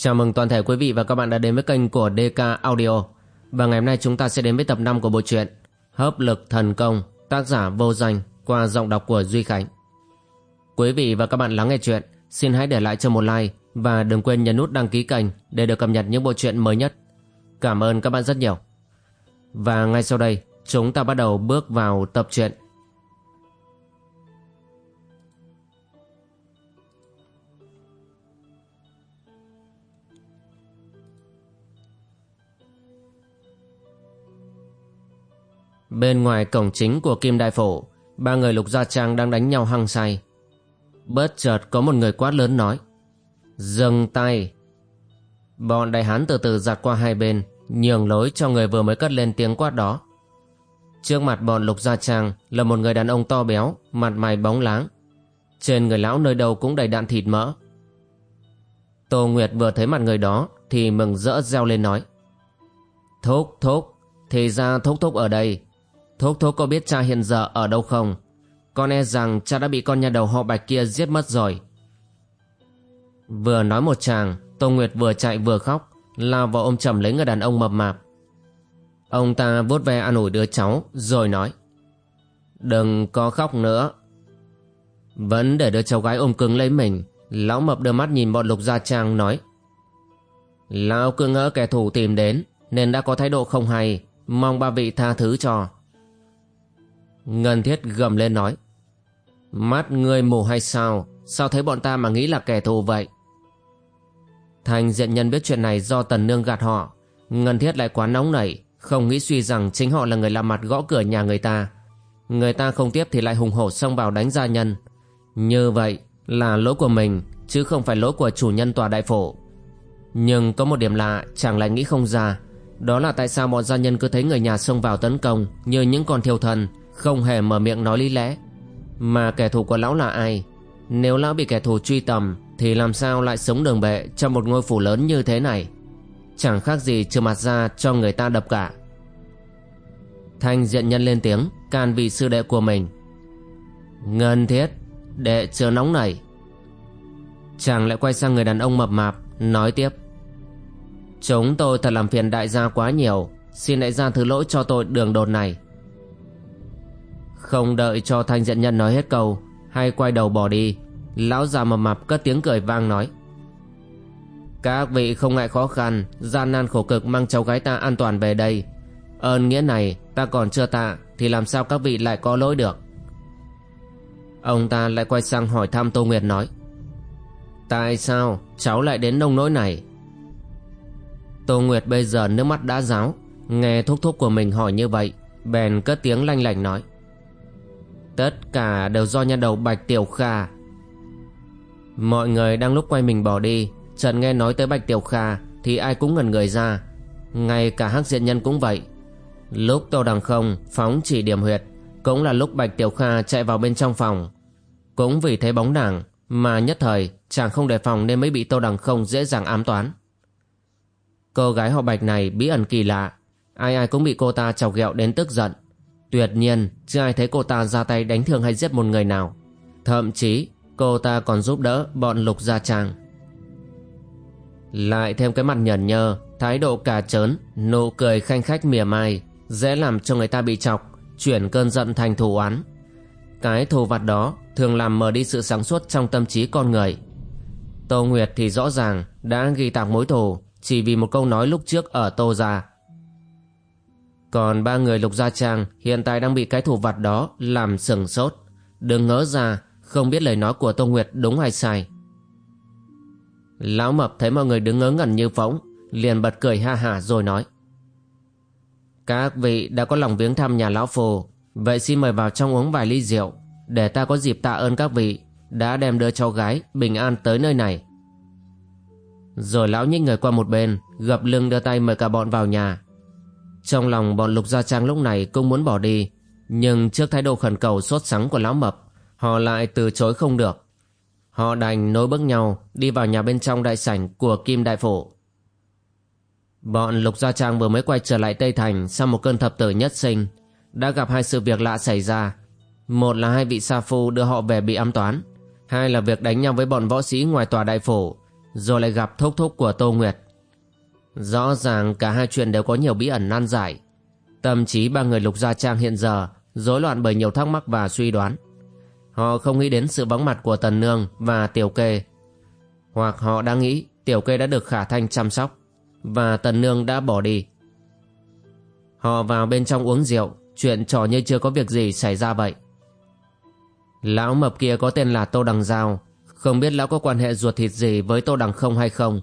Chào mừng toàn thể quý vị và các bạn đã đến với kênh của DK Audio. Và ngày hôm nay chúng ta sẽ đến với tập 5 của bộ truyện Hấp lực thần công, tác giả vô danh qua giọng đọc của Duy Khánh. Quý vị và các bạn lắng nghe chuyện, xin hãy để lại cho một like và đừng quên nhấn nút đăng ký kênh để được cập nhật những bộ truyện mới nhất. Cảm ơn các bạn rất nhiều. Và ngay sau đây, chúng ta bắt đầu bước vào tập truyện Bên ngoài cổng chính của Kim Đại Phổ, ba người lục gia trang đang đánh nhau hăng say. Bất chợt có một người quát lớn nói. Dừng tay! Bọn đại hán từ từ giặt qua hai bên, nhường lối cho người vừa mới cất lên tiếng quát đó. Trước mặt bọn lục gia trang là một người đàn ông to béo, mặt mày bóng láng. Trên người lão nơi đầu cũng đầy đạn thịt mỡ. Tô Nguyệt vừa thấy mặt người đó thì mừng rỡ reo lên nói. Thúc, thúc, thì ra thúc thúc ở đây, Thúc thúc có biết cha hiện giờ ở đâu không? Con e rằng cha đã bị con nhà đầu họ bạch kia giết mất rồi. Vừa nói một chàng, Tô Nguyệt vừa chạy vừa khóc, lao vào ôm chầm lấy người đàn ông mập mạp. Ông ta vuốt ve an ủi đứa cháu, rồi nói. Đừng có khóc nữa. Vẫn để đứa cháu gái ôm cứng lấy mình, lão mập đưa mắt nhìn bọn lục gia trang nói. Lão cứ ngỡ kẻ thù tìm đến, nên đã có thái độ không hay, mong ba vị tha thứ cho. Ngân thiết gầm lên nói, Mắt ngươi mù hay sao? Sao thấy bọn ta mà nghĩ là kẻ thù vậy? Thành diện nhân biết chuyện này do tần nương gạt họ. Ngân thiết lại quá nóng nảy, Không nghĩ suy rằng chính họ là người làm mặt gõ cửa nhà người ta. Người ta không tiếp thì lại hùng hổ xông vào đánh gia nhân. Như vậy là lỗi của mình, Chứ không phải lỗi của chủ nhân tòa đại phổ. Nhưng có một điểm lạ chẳng lại nghĩ không ra, Đó là tại sao bọn gia nhân cứ thấy người nhà xông vào tấn công Như những con thiêu thần không hề mở miệng nói lý lẽ. Mà kẻ thù của lão là ai? Nếu lão bị kẻ thù truy tầm, Thì làm sao lại sống đường bệ Trong một ngôi phủ lớn như thế này? Chẳng khác gì trừ mặt ra cho người ta đập cả. Thanh diện nhân lên tiếng, Can vị sư đệ của mình. Ngân thiết, Đệ chưa nóng nảy. Chàng lại quay sang người đàn ông mập mạp, Nói tiếp. Chúng tôi thật làm phiền đại gia quá nhiều, Xin đại gia thứ lỗi cho tôi đường đột này không đợi cho thanh diện nhân nói hết câu Hay quay đầu bỏ đi. Lão già mập mạp cất tiếng cười vang nói, Các vị không ngại khó khăn, Gian nan khổ cực mang cháu gái ta an toàn về đây. Ơn nghĩa này ta còn chưa tạ, Thì làm sao các vị lại có lỗi được? Ông ta lại quay sang hỏi thăm Tô Nguyệt nói, Tại sao cháu lại đến nông nỗi này? Tô Nguyệt bây giờ nước mắt đã ráo, Nghe thúc thúc của mình hỏi như vậy, Bèn cất tiếng lanh lành nói Tất cả đều do nhà đầu Bạch Tiểu Kha. Mọi người đang lúc quay mình bỏ đi Trần nghe nói tới Bạch Tiểu Kha Thì ai cũng ngần người ra. Ngay cả hắc diện nhân cũng vậy. Lúc Tô Đằng Không phóng chỉ điểm huyệt, Cũng là lúc Bạch Tiểu Kha chạy vào bên trong phòng. Cũng vì thấy bóng nàng Mà nhất thời chàng không đề phòng Nên mới bị Tô Đằng Không dễ dàng ám toán. Cô gái họ Bạch này bí ẩn kỳ lạ, Ai ai cũng bị cô ta chọc ghẹo đến tức giận. Tuyệt nhiên, chưa ai thấy cô ta ra tay đánh thương hay giết một người nào. Thậm chí, cô ta còn giúp đỡ bọn lục gia trang. Lại thêm cái mặt nhẩn nhơ, Thái độ cà trớn, Nụ cười khanh khách mỉa mai, Dễ làm cho người ta bị chọc, Chuyển cơn giận thành thù oán. Cái thù vặt đó thường làm mờ đi sự sáng suốt trong tâm trí con người. Tô Nguyệt thì rõ ràng đã ghi tạc mối thù chỉ vì một câu nói lúc trước ở Tô Gia. Còn ba người lục gia trang hiện tại đang bị cái thủ vặt đó làm sừng sốt. Đừng ngỡ ra, không biết lời nói của Tô Nguyệt đúng hay sai. Lão mập thấy mọi người đứng ngớ ngẩn như phóng, liền bật cười ha hả rồi nói. Các vị đã có lòng viếng thăm nhà lão phù, vậy xin mời vào trong uống vài ly rượu, để ta có dịp tạ ơn các vị đã đem đưa cháu gái bình an tới nơi này. Rồi lão nhích người qua một bên, gập lưng đưa tay mời cả bọn vào nhà, trong lòng bọn lục gia trang lúc này cũng muốn bỏ đi, Nhưng trước thái độ khẩn cầu sốt sắng của lão mập, Họ lại từ chối không được. Họ đành nối bước nhau Đi vào nhà bên trong đại sảnh của Kim Đại Phổ Bọn lục gia trang vừa mới quay trở lại Tây Thành Sau một cơn thập tử nhất sinh, Đã gặp hai sự việc lạ xảy ra. Một là hai vị sa phu đưa họ về bị ám toán, Hai là việc đánh nhau với bọn võ sĩ ngoài tòa đại phổ Rồi lại gặp thúc thúc của Tô Nguyệt. Rõ ràng cả hai chuyện đều có nhiều bí ẩn nan giải. Tâm trí ba người lục gia trang hiện giờ rối loạn bởi nhiều thắc mắc và suy đoán. Họ không nghĩ đến sự vắng mặt của Tần Nương và Tiểu Kê. Hoặc họ đã nghĩ Tiểu Kê đã được Khả Thanh chăm sóc Và Tần Nương đã bỏ đi. Họ vào bên trong uống rượu, Chuyện trò như chưa có việc gì xảy ra vậy. Lão mập kia có tên là Tô Đằng Giao. Không biết lão có quan hệ ruột thịt gì với Tô Đằng không hay không.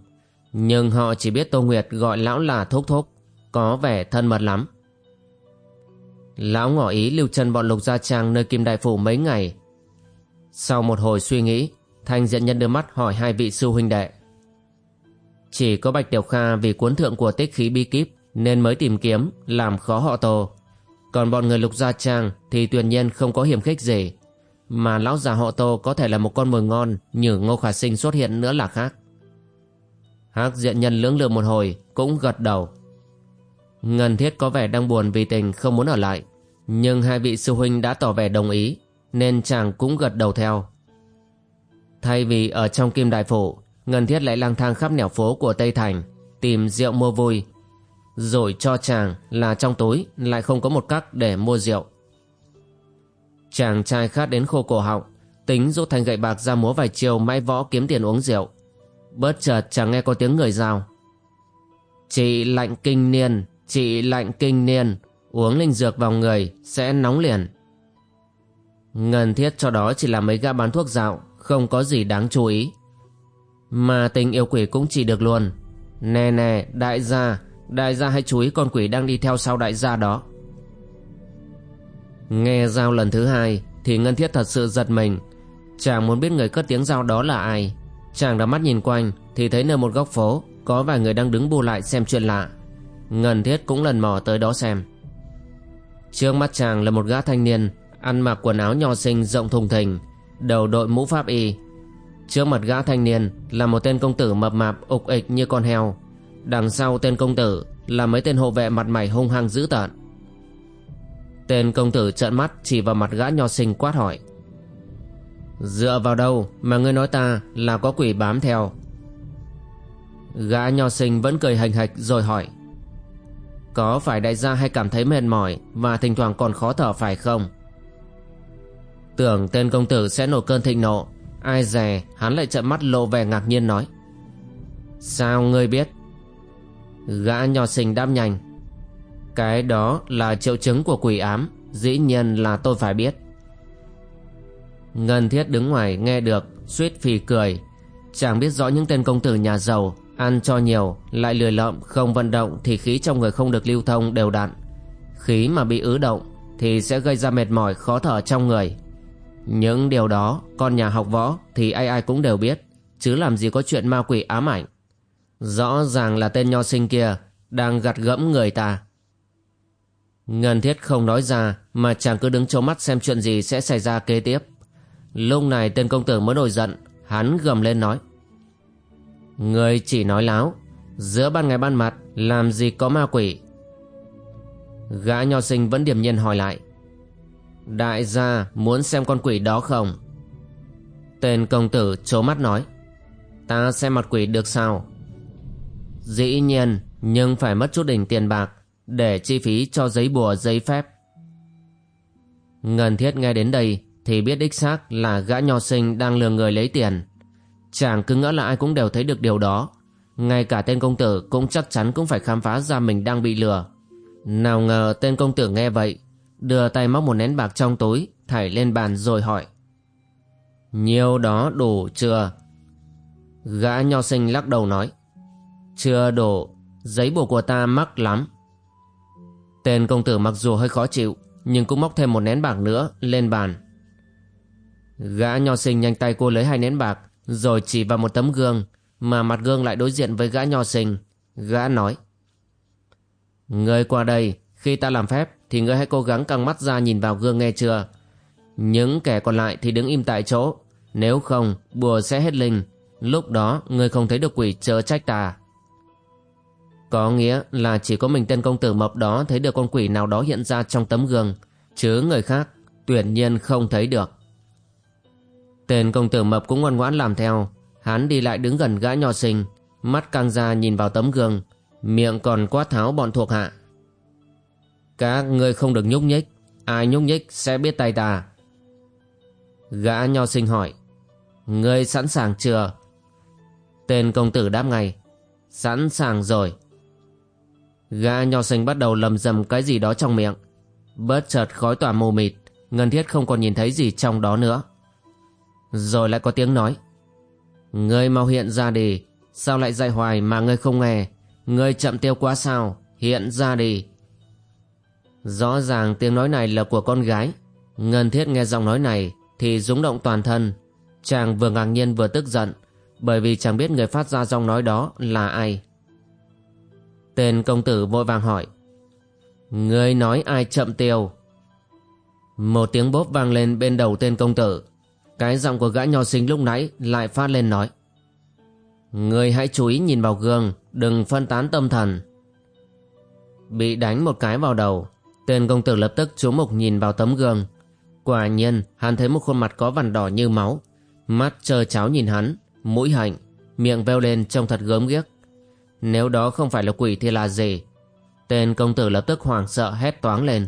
Nhưng họ chỉ biết Tô Nguyệt gọi lão là Thúc Thúc, Có vẻ thân mật lắm. Lão ngỏ ý lưu chân bọn Lục Gia Trang nơi Kim Đại Phủ mấy ngày. Sau một hồi suy nghĩ, Thanh diện nhân đưa mắt hỏi hai vị sư huynh đệ. Chỉ có Bạch Tiểu Kha vì cuốn thượng của tích khí bi kíp Nên mới tìm kiếm, làm khó họ Tô. Còn bọn người Lục Gia Trang thì tuyệt nhiên không có hiểm khích gì, mà lão già họ tô có thể là một con mồi ngon như ngô khả sinh xuất hiện nữa là khác hắc diện nhân lưỡng lự một hồi, cũng gật đầu. Ngân thiết có vẻ đang buồn vì tình không muốn ở lại, nhưng hai vị sư huynh đã tỏ vẻ đồng ý, nên chàng cũng gật đầu theo. Thay vì ở trong kim đại phủ, ngân thiết lại lang thang khắp nẻo phố của tây thành, tìm rượu mua vui. Rồi cho chàng là trong túi, lại không có một cắc để mua rượu. Chàng trai khát đến khô cổ họng, Tính rút thanh gậy bạc ra múa vài chiều mãi võ kiếm tiền uống rượu. Bớt chợt chàng nghe có tiếng người giao Chị lạnh kinh niên, Chị lạnh kinh niên. Uống linh dược vào người Sẽ nóng liền. Ngân thiết cho đó chỉ là mấy gã bán thuốc dạo, Không có gì đáng chú ý. Mà tình yêu quỷ cũng chỉ được luôn. Nè nè, đại gia Đại gia hãy chú ý con quỷ đang đi theo sau đại gia đó. Nghe giao lần thứ hai, Thì Ngân Thiết thật sự giật mình. Chàng muốn biết người cất tiếng giao đó là ai. Chàng đã mắt nhìn quanh, Thì thấy nơi một góc phố, Có vài người đang đứng bu lại xem chuyện lạ. Ngân Thiết cũng lần mò tới đó xem. Trước mắt chàng là một gã thanh niên, Ăn mặc quần áo nho sinh rộng thùng thình, Đầu đội mũ pháp y. Trước mặt gã thanh niên Là một tên công tử mập mạp, ục ịch như con heo. Đằng sau tên công tử Là mấy tên hộ vệ mặt mày hung hăng dữ tợn. Tên công tử trợn mắt chỉ vào mặt gã nho sinh quát hỏi. Dựa vào đâu mà ngươi nói ta là có quỷ bám theo? Gã nho sinh vẫn cười hành hạch rồi hỏi. Có phải đại gia hay cảm thấy mệt mỏi Và thỉnh thoảng còn khó thở phải không? Tưởng tên công tử sẽ nổi cơn thịnh nộ, Ai dè hắn lại trợn mắt lộ vẻ ngạc nhiên nói. Sao ngươi biết? Gã nho sinh đáp nhanh. Cái đó là triệu chứng của quỷ ám, Dĩ nhiên là tôi phải biết. Ngân thiết đứng ngoài nghe được, suýt phì cười. Chàng biết rõ những tên công tử nhà giàu, Ăn cho nhiều, Lại lười lợm, không vận động Thì khí trong người không được lưu thông đều đặn. Khí mà bị ứ động Thì sẽ gây ra mệt mỏi, khó thở trong người. Những điều đó, Con nhà học võ Thì ai ai cũng đều biết, Chứ làm gì có chuyện ma quỷ ám ảnh. Rõ ràng là tên nho sinh kia Đang gặt gẫm người ta. Ngân thiết không nói ra, mà chàng cứ đứng trố mắt xem chuyện gì sẽ xảy ra kế tiếp. Lúc này tên công tử mới nổi giận, hắn gầm lên nói. Người chỉ nói láo, giữa ban ngày ban mặt làm gì có ma quỷ. Gã nho sinh vẫn điềm nhiên hỏi lại. Đại gia muốn xem con quỷ đó không? Tên công tử trố mắt nói. Ta xem mặt quỷ được sao? Dĩ nhiên, nhưng phải mất chút đỉnh tiền bạc để chi phí cho giấy bùa giấy phép. Ngân thiết nghe đến đây thì biết đích xác là gã nho sinh đang lừa người lấy tiền. Chàng cứ ngỡ là ai cũng đều thấy được điều đó. Ngay cả tên công tử cũng chắc chắn cũng phải khám phá ra mình đang bị lừa. Nào ngờ tên công tử nghe vậy, đưa tay móc một nén bạc trong túi, thảy lên bàn rồi hỏi. Nhiều đó đủ chưa? Gã nho sinh lắc đầu nói. Chưa đủ, giấy bùa của ta mắc lắm. Tên công tử mặc dù hơi khó chịu Nhưng cũng móc thêm một nén bạc nữa lên bàn Gã nho sinh nhanh tay cô lấy hai nén bạc Rồi chỉ vào một tấm gương Mà mặt gương lại đối diện với gã nho sinh. Gã nói Người qua đây Khi ta làm phép Thì ngươi hãy cố gắng căng mắt ra nhìn vào gương nghe chưa? Những kẻ còn lại thì đứng im tại chỗ Nếu không bùa sẽ hết linh. Lúc đó ngươi không thấy được quỷ chớ trách ta. Có nghĩa là chỉ có mình tên công tử mập đó thấy được con quỷ nào đó hiện ra trong tấm gương, chứ người khác tuyển nhiên không thấy được. Tên công tử mập cũng ngoan ngoãn làm theo, Hắn đi lại đứng gần gã nho sinh Mắt căng ra nhìn vào tấm gương Miệng còn quát tháo bọn thuộc hạ. Các ngươi không được nhúc nhích Ai nhúc nhích sẽ biết tay ta. Gã nho sinh hỏi Ngươi sẵn sàng chưa? Tên công tử đáp ngay Sẵn sàng rồi. Gã nho sinh bắt đầu lầm rầm cái gì đó trong miệng. Bớt chợt khói tỏa mù mịt Ngân thiết không còn nhìn thấy gì trong đó nữa. Rồi lại có tiếng nói. Ngươi mau hiện ra đi, Sao lại dạy hoài mà ngươi không nghe? Ngươi chậm tiêu quá sao? Hiện ra đi. Rõ ràng tiếng nói này là của con gái. Ngân thiết nghe giọng nói này Thì rúng động toàn thân. Chàng vừa ngạc nhiên vừa tức giận, Bởi vì chàng biết người phát ra giọng nói đó là ai. Tên công tử vội vàng hỏi. Ngươi nói ai chậm tiêu? Một tiếng bốp vang lên bên đầu tên công tử. Cái giọng của gã nho sinh lúc nãy lại phát lên nói. Người hãy chú ý nhìn vào gương, Đừng phân tán tâm thần. Bị đánh một cái vào đầu, Tên công tử lập tức chú mục nhìn vào tấm gương. Quả nhiên, hắn thấy một khuôn mặt có vằn đỏ như máu. Mắt trơ cháo nhìn hắn, Mũi hạnh, Miệng veo lên trông thật gớm ghiếc. Nếu đó không phải là quỷ thì là gì? Tên công tử lập tức hoảng sợ hét toáng lên.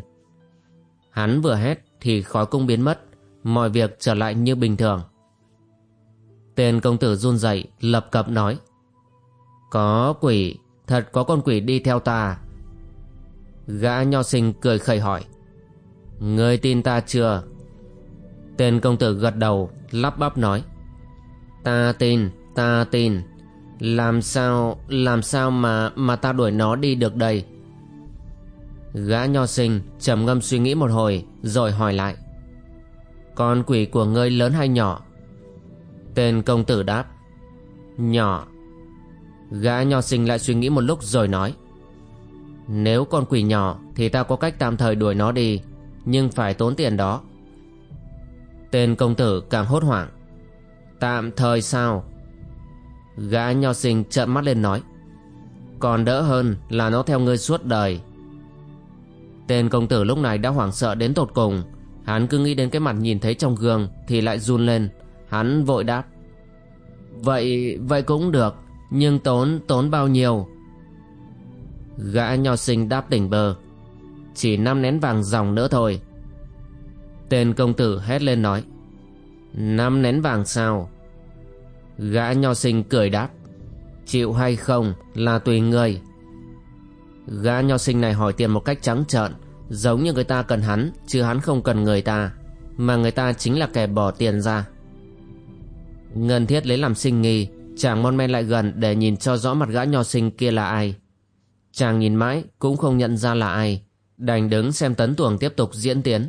Hắn vừa hét thì khói cung biến mất. Mọi việc trở lại như bình thường. Tên công tử run rẩy, lập cập nói, Có quỷ, Thật có con quỷ đi theo ta. Gã nho sinh cười khẩy hỏi, Ngươi tin ta chưa? Tên công tử gật đầu, Lắp bắp nói, Ta tin Ta tin. Làm sao Làm sao mà Mà ta đuổi nó đi được đây? Gã nho sinh trầm ngâm suy nghĩ một hồi, Rồi hỏi lại con quỷ của ngươi lớn hay nhỏ? Tên công tử đáp, Nhỏ. Gã nho sinh lại suy nghĩ một lúc rồi nói, Nếu con quỷ nhỏ Thì ta có cách tạm thời đuổi nó đi, Nhưng phải tốn tiền đó. Tên công tử càng hốt hoảng, Tạm thời sao? Gã nho sinh trợn mắt lên nói, Còn đỡ hơn là nó theo ngươi suốt đời. Tên công tử lúc này đã hoảng sợ đến tột cùng Hắn cứ nghĩ đến cái mặt nhìn thấy trong gương Thì lại run lên. Hắn vội đáp. Vậy vậy cũng được, Nhưng tốn tốn bao nhiêu? Gã nho sinh đáp tỉnh bơ Chỉ năm nén vàng dòng nữa thôi. Tên công tử hét lên nói. Năm nén vàng sao? Gã nho sinh cười đáp. Chịu hay không là tùy người. Gã nho sinh này hỏi tiền một cách trắng trợn. Giống như người ta cần hắn, Chứ hắn không cần người ta, Mà người ta chính là kẻ bỏ tiền ra. Ngân thiết lấy làm sinh nghi, Chàng mon men lại gần để nhìn cho rõ mặt gã nho sinh kia là ai. Chàng nhìn mãi, cũng không nhận ra là ai, Đành đứng xem tấn tuồng tiếp tục diễn tiến.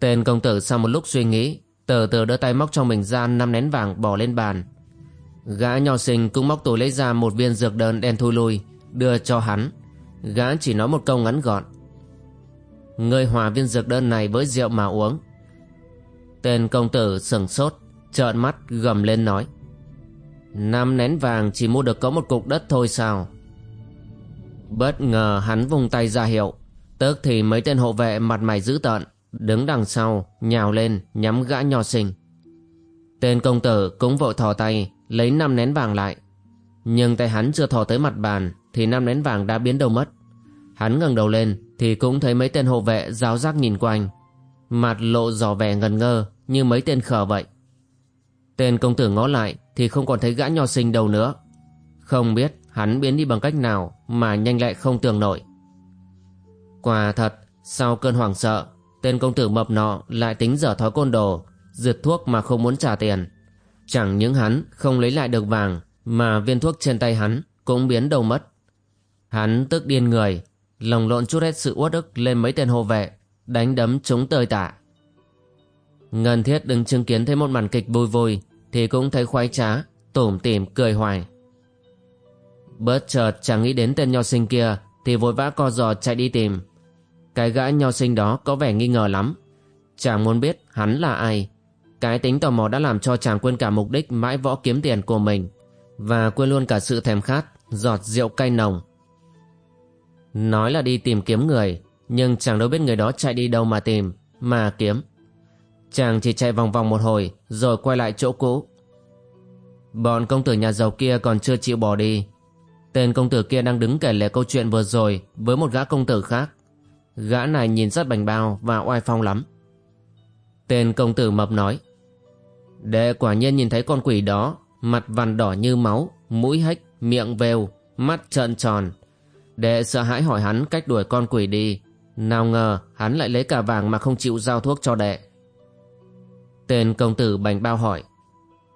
Tên công tử sau một lúc suy nghĩ, Từ từ đưa tay móc trong mình ra năm nén vàng bỏ lên bàn. Gã nho sinh cũng móc túi lấy ra một viên dược đơn đen thui lui, Đưa cho hắn. Gã chỉ nói một câu ngắn gọn. Ngươi hòa viên dược đơn này với rượu mà uống. Tên công tử sừng sốt, trợn mắt, gầm lên nói. Năm nén vàng chỉ mua được có một cục đất thôi sao? Bất ngờ hắn vùng tay ra hiệu. Tức thì mấy tên hộ vệ mặt mày dữ tợn, đứng đằng sau, nhào lên, nhắm gã nho sinh. Tên công tử cũng vội thò tay, lấy năm nén vàng lại. Nhưng tay hắn chưa thò tới mặt bàn, thì năm nén vàng đã biến đâu mất hắn ngẩng đầu lên thì cũng thấy mấy tên hộ vệ giáo giác nhìn quanh mặt lộ dò vẻ ngần ngơ như mấy tên khờ vậy Tên công tử ngó lại thì không còn thấy gã nho sinh đâu nữa. Không biết hắn biến đi bằng cách nào mà nhanh lại không tưởng nổi. Quả thật, sau cơn hoảng sợ, tên công tử mập nọ lại tính dở thói côn đồ, dượt thuốc mà không muốn trả tiền. Chẳng những hắn không lấy lại được vàng mà viên thuốc trên tay hắn cũng biến đâu mất. Hắn tức điên người, lồng lộn chút hết sự uất ức lên mấy tên hộ vệ, đánh đấm chúng tơi tả. Ngân thiết đứng chứng kiến thấy một màn kịch vui vui Thì cũng thấy khoái trá Tủm tỉm cười hoài. Bớt chợt chẳng nghĩ đến tên nho sinh kia Thì vội vã co giò chạy đi tìm. Cái gã nho sinh đó có vẻ nghi ngờ lắm. Chàng muốn biết hắn là ai. Cái tính tò mò đã làm cho chàng quên cả mục đích mãi võ kiếm tiền của mình Và quên luôn cả sự thèm khát Giọt rượu cay nồng. Nói là đi tìm kiếm người Nhưng chàng đâu biết người đó chạy đi đâu mà tìm Mà kiếm. Chàng chỉ chạy vòng vòng một hồi Rồi quay lại chỗ cũ. Bọn công tử nhà giàu kia còn chưa chịu bỏ đi. Tên công tử kia đang đứng kể lể câu chuyện vừa rồi Với một gã công tử khác. Gã này nhìn rất bành bao và oai phong lắm. Tên công tử mập nói Đệ quả nhiên nhìn thấy con quỷ đó Mặt vằn đỏ như máu Mũi hách, miệng vêu Mắt trợn tròn Đệ sợ hãi hỏi hắn cách đuổi con quỷ đi. Nào ngờ, hắn lại lấy cả vàng mà không chịu giao thuốc cho đệ. Tên công tử bành bao hỏi,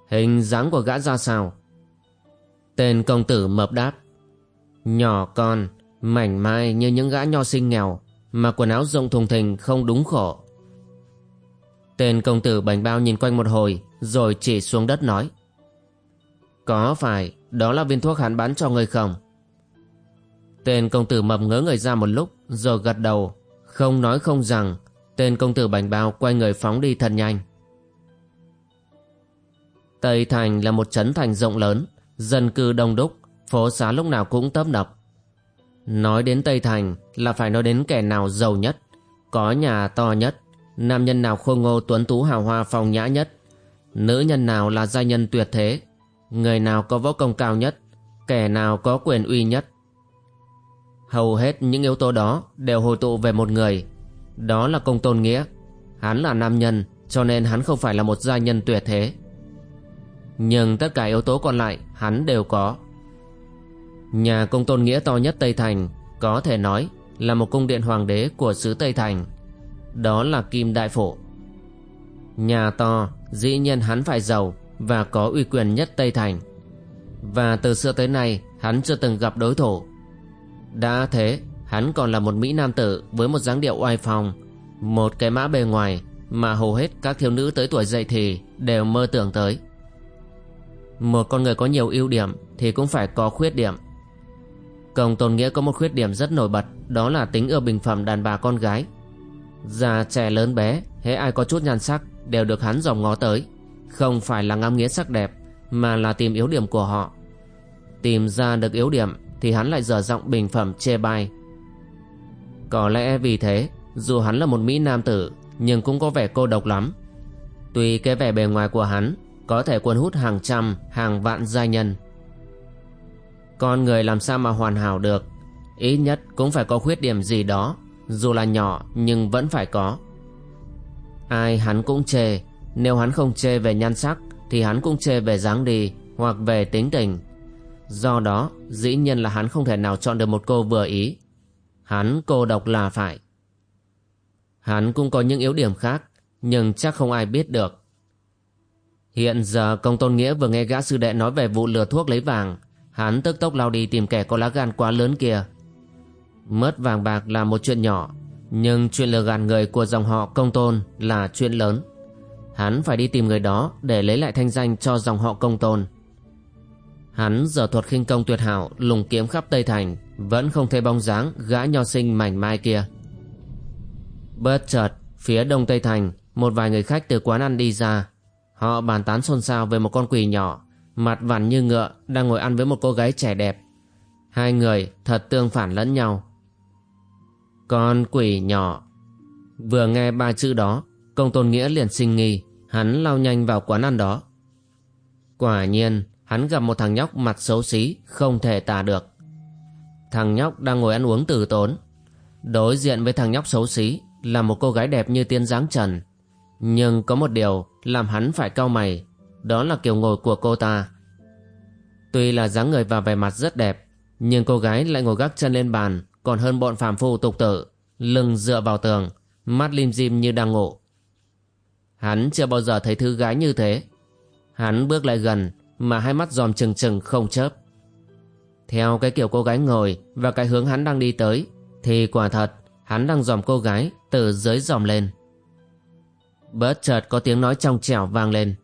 Hình dáng của gã ra sao? Tên công tử mập đáp, Nhỏ con, Mảnh mai như những gã nho sinh nghèo, Mà quần áo rộng thùng thình không đúng khổ. Tên công tử bành bao nhìn quanh một hồi, Rồi chỉ xuống đất nói, Có phải Đó là viên thuốc hắn bán cho người không? Tên công tử mập ngớ người ra một lúc, Rồi gật đầu, Không nói không rằng, Tên công tử bành bao quay người phóng đi thật nhanh. Tây Thành là một trấn thành rộng lớn, Dân cư đông đúc, Phố xá lúc nào cũng tấp nập. Nói đến Tây Thành Là phải nói đến kẻ nào giàu nhất, Có nhà to nhất, Nam nhân nào khôi ngô tuấn tú hào hoa phong nhã nhất, Nữ nhân nào là gia nhân tuyệt thế, Người nào có võ công cao nhất, Kẻ nào có quyền uy nhất. Hầu hết những yếu tố đó Đều hồi tụ về một người Đó là công tôn nghĩa Hắn là nam nhân Cho nên hắn không phải là một gia nhân tuyệt thế Nhưng tất cả yếu tố còn lại Hắn đều có Nhà công tôn nghĩa to nhất Tây Thành Có thể nói là một cung điện hoàng đế của xứ Tây Thành đó là Kim Đại Phổ. Nhà to, dĩ nhiên hắn phải giàu và có uy quyền nhất Tây Thành. Và từ xưa tới nay hắn chưa từng gặp đối thủ. Đã thế, hắn còn là một Mỹ Nam tử với một dáng điệu oai phong, một cái mã bề ngoài mà hầu hết các thiếu nữ tới tuổi dậy thì đều mơ tưởng tới. Một con người có nhiều ưu điểm thì cũng phải có khuyết điểm. Công Tôn Nghĩa có một khuyết điểm rất nổi bật đó là tính ưa bình phẩm đàn bà con gái Già trẻ lớn bé Hễ ai có chút nhan sắc Đều được hắn dòm ngó tới Không phải là ngắm nghía sắc đẹp Mà là tìm yếu điểm của họ Tìm ra được yếu điểm thì hắn lại dở giọng bình phẩm chê bai. Có lẽ vì thế, Dù hắn là một Mỹ Nam tử, Nhưng cũng có vẻ cô độc lắm. Tuy cái vẻ bề ngoài của hắn Có thể cuốn hút hàng trăm, Hàng vạn gia nhân. Con người làm sao mà hoàn hảo được? Ít nhất cũng phải có khuyết điểm gì đó, dù là nhỏ nhưng vẫn phải có. Ai hắn cũng chê, Nếu hắn không chê về nhan sắc Thì hắn cũng chê về dáng đi Hoặc về tính tình. Do đó, dĩ nhiên là hắn không thể nào chọn được một cô vừa ý. Hắn cô độc là phải. Hắn cũng có những yếu điểm khác, Nhưng chắc không ai biết được. Hiện giờ, công tôn nghĩa vừa nghe gã sư đệ nói về vụ lừa thuốc lấy vàng. Hắn tức tốc lao đi tìm kẻ có lá gan quá lớn kia. Mất vàng bạc là một chuyện nhỏ, Nhưng chuyện lừa gạt người của dòng họ công tôn là chuyện lớn. Hắn phải đi tìm người đó để lấy lại thanh danh cho dòng họ công tôn. Hắn giờ thuật khinh công tuyệt hảo, lùng kiếm khắp Tây Thành, Vẫn không thấy bóng dáng gã nho sinh mảnh mai kia. Bất chợt, phía đông Tây Thành, Một vài người khách từ quán ăn đi ra. Họ bàn tán xôn xao về một con quỷ nhỏ, Mặt vằn như ngựa, đang ngồi ăn với một cô gái trẻ đẹp. Hai người thật tương phản lẫn nhau. Con quỷ nhỏ. Vừa nghe ba chữ đó, Công tôn nghĩa liền sinh nghi, Hắn lao nhanh vào quán ăn đó. Quả nhiên Hắn gặp một thằng nhóc mặt xấu xí, Không thể tả được. Thằng nhóc đang ngồi ăn uống từ tốn. Đối diện với thằng nhóc xấu xí Là một cô gái đẹp như tiên dáng trần. Nhưng có một điều Làm hắn phải cau mày, Đó là kiểu ngồi của cô ta. Tuy là dáng người và vẻ mặt rất đẹp, Nhưng cô gái lại ngồi gác chân lên bàn, còn hơn bọn phàm phu tục tử, lưng dựa vào tường, mắt lim dim như đang ngủ. Hắn chưa bao giờ thấy thứ gái như thế. Hắn bước lại gần mà hai mắt dòm chừng chừng không chớp. Theo cái kiểu cô gái ngồi và cái hướng hắn đang đi tới, thì quả thật, hắn đang dòm cô gái từ dưới dòm lên. Bớt chợt có tiếng nói trong trẻo vang lên.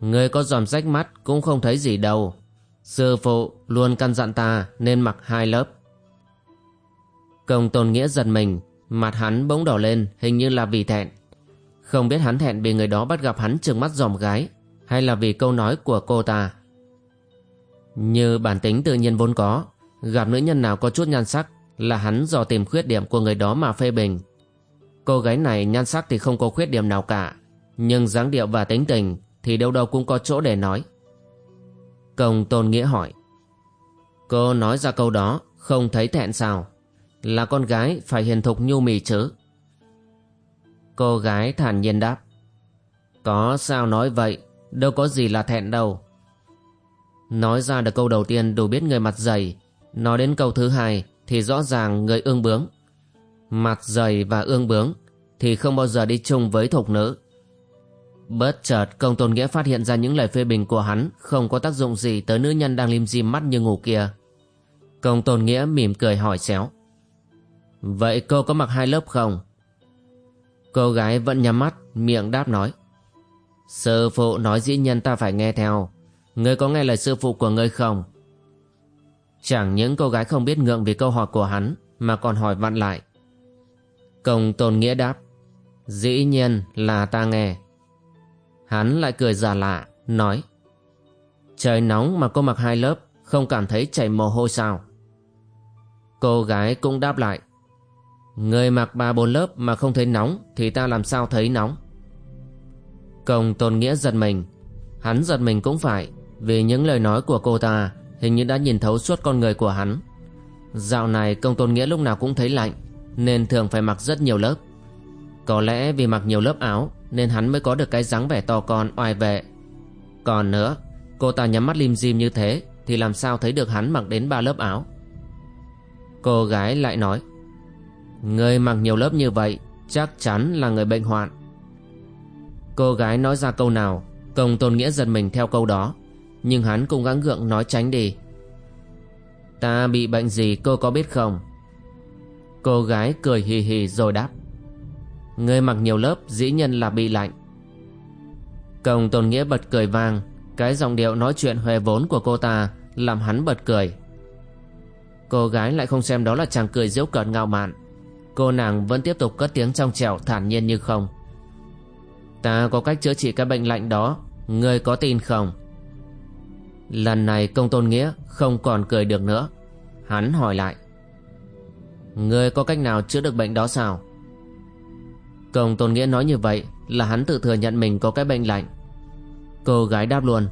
Người có dòm rách mắt cũng không thấy gì đâu. Sư phụ luôn căn dặn ta nên mặc hai lớp. Công tôn nghĩa giật mình, Mặt hắn bỗng đỏ lên, hình như là vì thẹn. Không biết hắn thẹn vì người đó bắt gặp hắn trừng mắt dòm gái. Hay là vì câu nói của cô ta Như bản tính tự nhiên vốn có Gặp nữ nhân nào có chút nhan sắc Là hắn dò tìm khuyết điểm của người đó mà phê bình Cô gái này nhan sắc thì không có khuyết điểm nào cả Nhưng dáng điệu và tính tình Thì đâu đâu cũng có chỗ để nói Công Tôn Nghĩa hỏi. Cô nói ra câu đó không thấy thẹn sao? Là con gái phải hiền thục nhu mì chứ? Cô gái thản nhiên đáp. Có sao nói vậy, đâu có gì là thẹn đâu. Nói ra được câu đầu tiên đủ biết người mặt dày, nói đến câu thứ hai thì rõ ràng người ương bướng. Mặt dày và ương bướng thì không bao giờ đi chung với thục nữ. Bất chợt công tôn nghĩa phát hiện ra những lời phê bình của hắn không có tác dụng gì tới nữ nhân đang lim dim mắt như ngủ kia. Công tôn nghĩa mỉm cười hỏi xéo. Vậy cô có mặc hai lớp không? Cô gái vẫn nhắm mắt, miệng đáp nói. Sư phụ nói dĩ nhân ta phải nghe theo. Ngươi có nghe lời sư phụ của ngươi không? Chẳng những cô gái không biết ngượng vì câu hỏi của hắn mà còn hỏi vặn lại. Công tôn nghĩa đáp. Dĩ nhiên là ta nghe. Hắn lại cười già lạ, nói Trời nóng mà cô mặc hai lớp, không cảm thấy chảy mồ hôi sao? Cô gái cũng đáp lại Người mặc ba bốn lớp mà không thấy nóng thì ta làm sao thấy nóng? Công tôn nghĩa giật mình. Hắn giật mình cũng phải, Vì những lời nói của cô ta Hình như đã nhìn thấu suốt con người của hắn. Dạo này công tôn nghĩa lúc nào cũng thấy lạnh, Nên thường phải mặc rất nhiều lớp. Có lẽ vì mặc nhiều lớp áo, nên hắn mới có được cái dáng vẻ to con, oai vệ. Còn nữa, Cô ta nhắm mắt lim dim như thế Thì làm sao thấy được hắn mặc đến ba lớp áo? Cô gái lại nói, Người mặc nhiều lớp như vậy Chắc chắn là người bệnh hoạn. Cô gái nói ra câu nào, Công tôn nghĩa giật mình theo câu đó. Nhưng hắn cũng gắng gượng nói tránh đi. Ta bị bệnh gì cô có biết không? Cô gái cười hì hì rồi đáp. Ngươi mặc nhiều lớp, dĩ nhân là bị lạnh. Công Tôn Nghĩa bật cười vang. Cái giọng điệu nói chuyện huề vốn của cô ta Làm hắn bật cười. Cô gái lại không xem đó là chàng cười giễu cợt ngạo mạn. Cô nàng vẫn tiếp tục cất tiếng trong trẻo thản nhiên như không. Ta có cách chữa trị cái bệnh lạnh đó Ngươi có tin không Lần này công tôn nghĩa không còn cười được nữa Hắn hỏi lại Ngươi có cách nào chữa được bệnh đó sao Công Tôn Nghĩa nói như vậy là hắn tự thừa nhận mình có cái bệnh lạnh. Cô gái đáp luôn.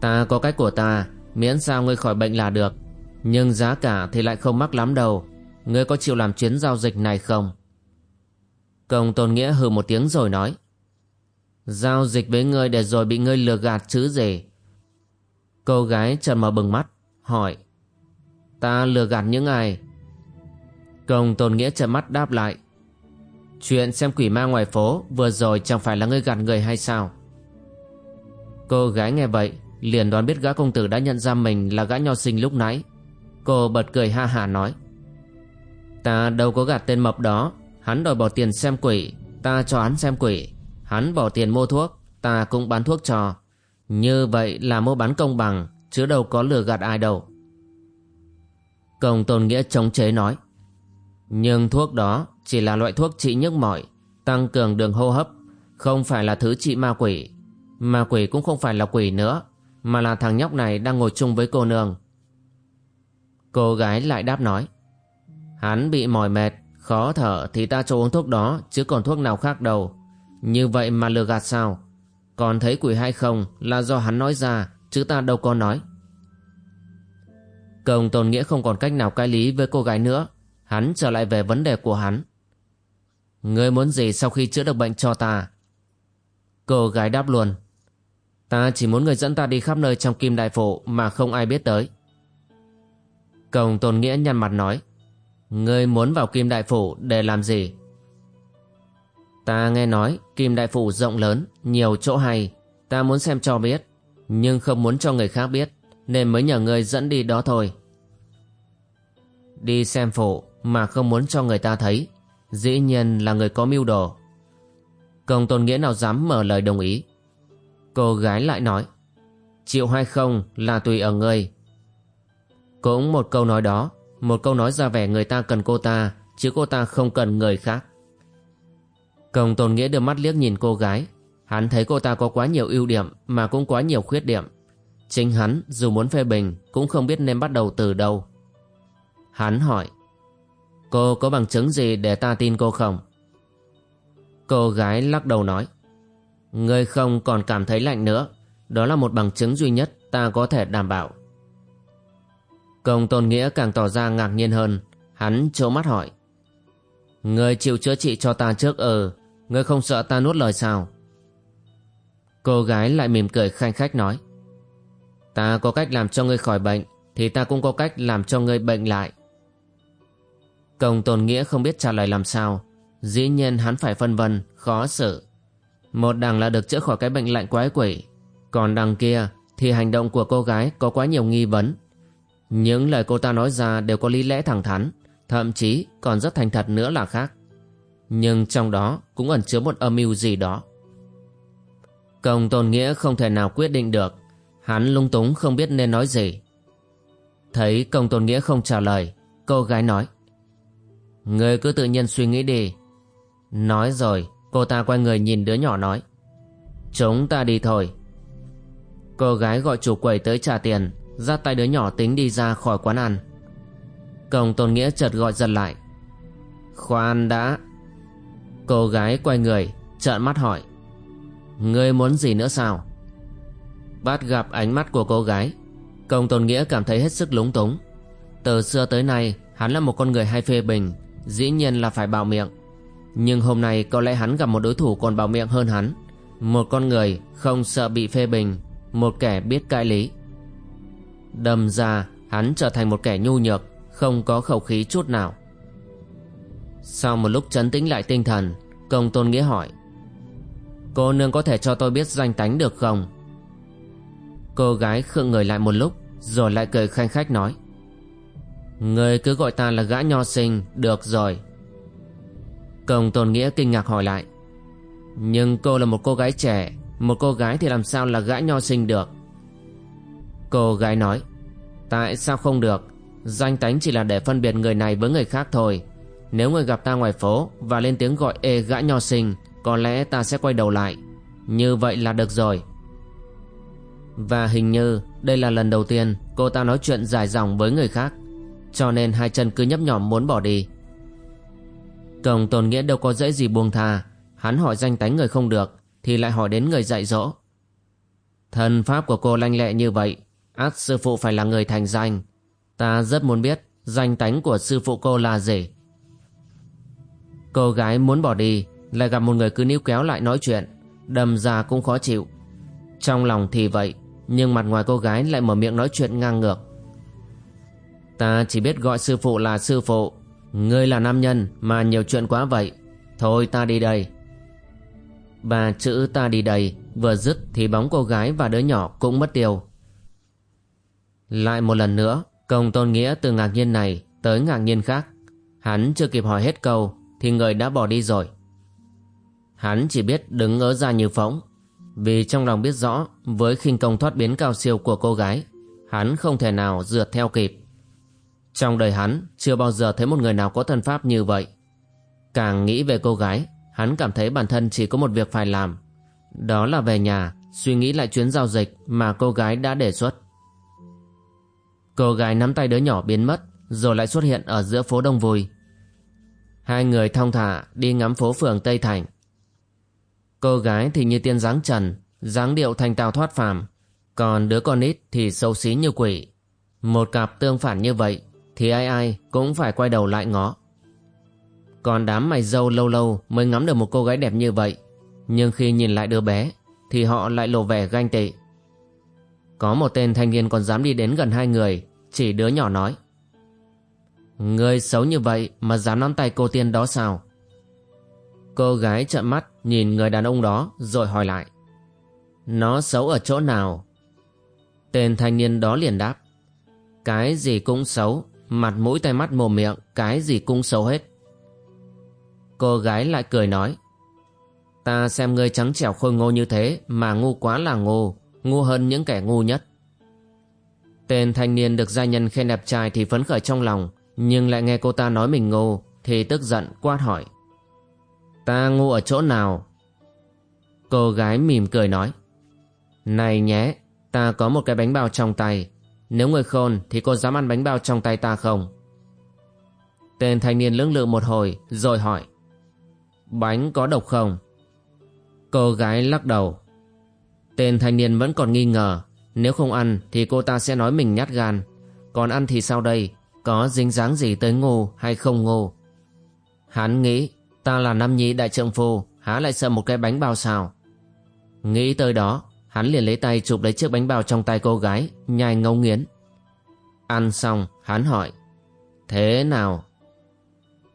Ta có cách của ta, miễn sao ngươi khỏi bệnh là được. Nhưng giá cả thì lại không mắc lắm đâu. Ngươi có chịu làm chuyến giao dịch này không? Công Tôn Nghĩa hừ một tiếng rồi nói. Giao dịch với ngươi để rồi bị ngươi lừa gạt chứ gì? Cô gái trần mở bừng mắt, hỏi. Ta lừa gạt những ai? Công Tôn Nghĩa trợn mắt đáp lại. Chuyện xem quỷ ma ngoài phố vừa rồi chẳng phải là ngươi gạt người hay sao? Cô gái nghe vậy, liền đoán biết gã công tử đã nhận ra mình là gã nho sinh lúc nãy. Cô bật cười ha hả nói. Ta đâu có gạt tên mập đó, hắn đòi bỏ tiền xem quỷ, ta cho hắn xem quỷ. Hắn bỏ tiền mua thuốc, ta cũng bán thuốc cho. Như vậy là mua bán công bằng, chứ đâu có lừa gạt ai đâu. Công tôn nghĩa chống chế nói. Nhưng thuốc đó chỉ là loại thuốc trị nhức mỏi, tăng cường đường hô hấp, không phải là thứ trị ma quỷ. Ma quỷ cũng không phải là quỷ nữa, mà là thằng nhóc này đang ngồi chung với cô nương. Cô gái lại đáp nói, hắn bị mỏi mệt, khó thở thì ta cho uống thuốc đó chứ còn thuốc nào khác đâu. Như vậy mà lừa gạt sao? Còn thấy quỷ hay không là do hắn nói ra, chứ ta đâu có nói. Công Tôn Nghĩa không còn cách nào cai lý với cô gái nữa, hắn trở lại về vấn đề của hắn. Ngươi muốn gì sau khi chữa được bệnh cho ta? Cô gái đáp luôn. Ta chỉ muốn người dẫn ta đi khắp nơi trong kim đại phổ mà không ai biết tới. Công Tôn Nghĩa nhăn mặt nói. Ngươi muốn vào kim đại phủ để làm gì? Ta nghe nói kim đại phủ rộng lớn, nhiều chỗ hay. Ta muốn xem cho biết, nhưng không muốn cho người khác biết, nên mới nhờ ngươi dẫn đi đó thôi. Đi xem phủ mà không muốn cho người ta thấy. Dĩ nhiên là người có mưu đồ. Công tôn nghĩa nào dám mở lời đồng ý. Cô gái lại nói Chịu hay không là tùy ở ngươi Cũng một câu nói đó Một câu nói ra vẻ người ta cần cô ta Chứ cô ta không cần người khác. Công tôn nghĩa đưa mắt liếc nhìn cô gái Hắn thấy cô ta có quá nhiều ưu điểm Mà cũng quá nhiều khuyết điểm Chính hắn, dù muốn phê bình, Cũng không biết nên bắt đầu từ đâu Hắn hỏi, Cô có bằng chứng gì để ta tin cô không? Cô gái lắc đầu nói, Ngươi không còn cảm thấy lạnh nữa Đó là một bằng chứng duy nhất ta có thể đảm bảo. Công tôn nghĩa càng tỏ ra ngạc nhiên hơn. Hắn trố mắt hỏi. Người chịu chữa trị cho ta trước ờ. Người không sợ ta nuốt lời sao? Cô gái lại mỉm cười khanh khách nói. Ta có cách làm cho ngươi khỏi bệnh, Thì ta cũng có cách làm cho ngươi bệnh lại. Công tồn nghĩa không biết trả lời làm sao. Dĩ nhiên hắn phải phân vân, Khó xử. Một đằng là được chữa khỏi cái bệnh lạnh quái quỷ, Còn đằng kia Thì hành động của cô gái có quá nhiều nghi vấn. Những lời cô ta nói ra Đều có lý lẽ thẳng thắn, Thậm chí còn rất thành thật nữa là khác. Nhưng trong đó Cũng ẩn chứa một âm mưu gì đó. Công tôn nghĩa không thể nào quyết định được. Hắn lung túng không biết nên nói gì. Thấy công tôn nghĩa không trả lời, Cô gái nói Người cứ tự nhiên suy nghĩ đi. Nói rồi, Cô ta quay người nhìn đứa nhỏ nói, Chúng ta đi thôi. Cô gái gọi chủ quầy tới trả tiền ra tay đứa nhỏ tính đi ra khỏi quán ăn. Công tôn nghĩa chợt gọi dần lại, Khoan đã Cô gái quay người, Trợn mắt hỏi, Ngươi muốn gì nữa sao? Bắt gặp ánh mắt của cô gái, Công Tôn Nghĩa cảm thấy hết sức lúng túng. Từ xưa tới nay, Hắn là một con người hay phê bình, Dĩ nhiên là phải bảo miệng. Nhưng hôm nay có lẽ hắn gặp một đối thủ còn bảo miệng hơn hắn, Một con người không sợ bị phê bình, Một kẻ biết cãi lý. Đầm ra, hắn trở thành một kẻ nhu nhược, Không có khẩu khí chút nào. Sau một lúc chấn tĩnh lại tinh thần, Công Tôn Nghĩa hỏi, Cô nương có thể cho tôi biết danh tánh được không? Cô gái khựng người lại một lúc, Rồi lại cười khanh khách nói, Người cứ gọi ta là gã nho sinh, Được rồi. Công tôn nghĩa kinh ngạc hỏi lại, Nhưng cô là một cô gái trẻ, Một cô gái thì làm sao là gã nho sinh được? Cô gái nói, Tại sao không được? Danh tánh chỉ là để phân biệt người này với người khác thôi. Nếu người gặp ta ngoài phố Và lên tiếng gọi ê gã nho sinh, Có lẽ ta sẽ quay đầu lại. Như vậy là được rồi. Và hình như đây là lần đầu tiên cô ta nói chuyện dài dòng với người khác, Cho nên hai chân cứ nhấp nhỏm muốn bỏ đi. Cổng tồn Nghĩa đâu có dễ gì buông tha. Hắn hỏi danh tánh người không được, Thì lại hỏi đến người dạy dỗ. Thần pháp của cô lanh lẹ như vậy át sư phụ phải là người thành danh. Ta rất muốn biết Danh tánh của sư phụ cô là gì. Cô gái muốn bỏ đi, Lại gặp một người cứ níu kéo lại nói chuyện. Đâm ra cũng khó chịu. Trong lòng thì vậy, nhưng mặt ngoài cô gái lại mở miệng nói chuyện ngang ngược. Ta chỉ biết gọi sư phụ là sư phụ. Ngươi là nam nhân mà nhiều chuyện quá vậy. Thôi ta đi đây. Bà chữ ta đi đây Vừa dứt thì bóng cô gái và đứa nhỏ cũng mất tiêu. Lại một lần nữa, Công tôn nghĩa từ ngạc nhiên này Tới ngạc nhiên khác. Hắn chưa kịp hỏi hết câu thì người đã bỏ đi rồi Hắn chỉ biết đứng ngỡ ra như phóng vì trong lòng biết rõ với khinh công thoát biến cao siêu của cô gái, hắn không thể nào rượt theo kịp. Trong đời hắn chưa bao giờ thấy một người nào có thân pháp như vậy. Càng nghĩ về cô gái, hắn cảm thấy bản thân chỉ có một việc phải làm. Đó là về nhà, suy nghĩ lại chuyến giao dịch mà cô gái đã đề xuất. Cô gái nắm tay đứa nhỏ biến mất, rồi lại xuất hiện ở giữa phố Đông Vui. Hai người thong thả đi ngắm phố phường Tây Thành. Cô gái thì như tiên dáng trần, dáng điệu thanh tao thoát phàm, còn đứa con nít thì xấu xí như quỷ. Một cặp tương phản như vậy thì ai ai cũng phải quay đầu lại ngó. Còn đám mày dâu lâu lâu mới ngắm được một cô gái đẹp như vậy, nhưng khi nhìn lại đứa bé thì họ lại lộ vẻ ganh tị. Có một tên thanh niên còn dám đi đến gần hai người, chỉ đứa nhỏ nói. Người xấu như vậy mà dám nắm tay cô tiên đó sao? Cô gái trợn mắt nhìn người đàn ông đó rồi hỏi lại. Nó xấu ở chỗ nào? Tên thanh niên đó liền đáp. Cái gì cũng xấu, mặt mũi tay mắt mồm miệng, cái gì cũng xấu hết. Cô gái lại cười nói. Ta xem ngươi trắng trẻo khôi ngô như thế mà ngu quá là ngu, ngu hơn những kẻ ngu nhất. Tên thanh niên được gia nhân khen đẹp trai thì phấn khởi trong lòng, nhưng lại nghe cô ta nói mình ngu thì tức giận quát hỏi. Ta ngu ở chỗ nào? Cô gái mỉm cười nói. Này nhé, ta có một cái bánh bao trong tay. Nếu người khôn thì cô dám ăn bánh bao trong tay ta không? Tên thanh niên lưỡng lự một hồi rồi hỏi. Bánh có độc không? Cô gái lắc đầu. Tên thanh niên vẫn còn nghi ngờ Nếu không ăn thì cô ta sẽ nói mình nhát gan Còn ăn thì sao đây có dính dáng gì tới ngô hay không ngô Hắn nghĩ Ta là nam nhi đại trượng phu Há lại sợ một cái bánh bao sao Nghĩ tới đó Hắn liền lấy tay chụp lấy chiếc bánh bao trong tay cô gái Nhai ngấu nghiến. Ăn xong hắn hỏi Thế nào?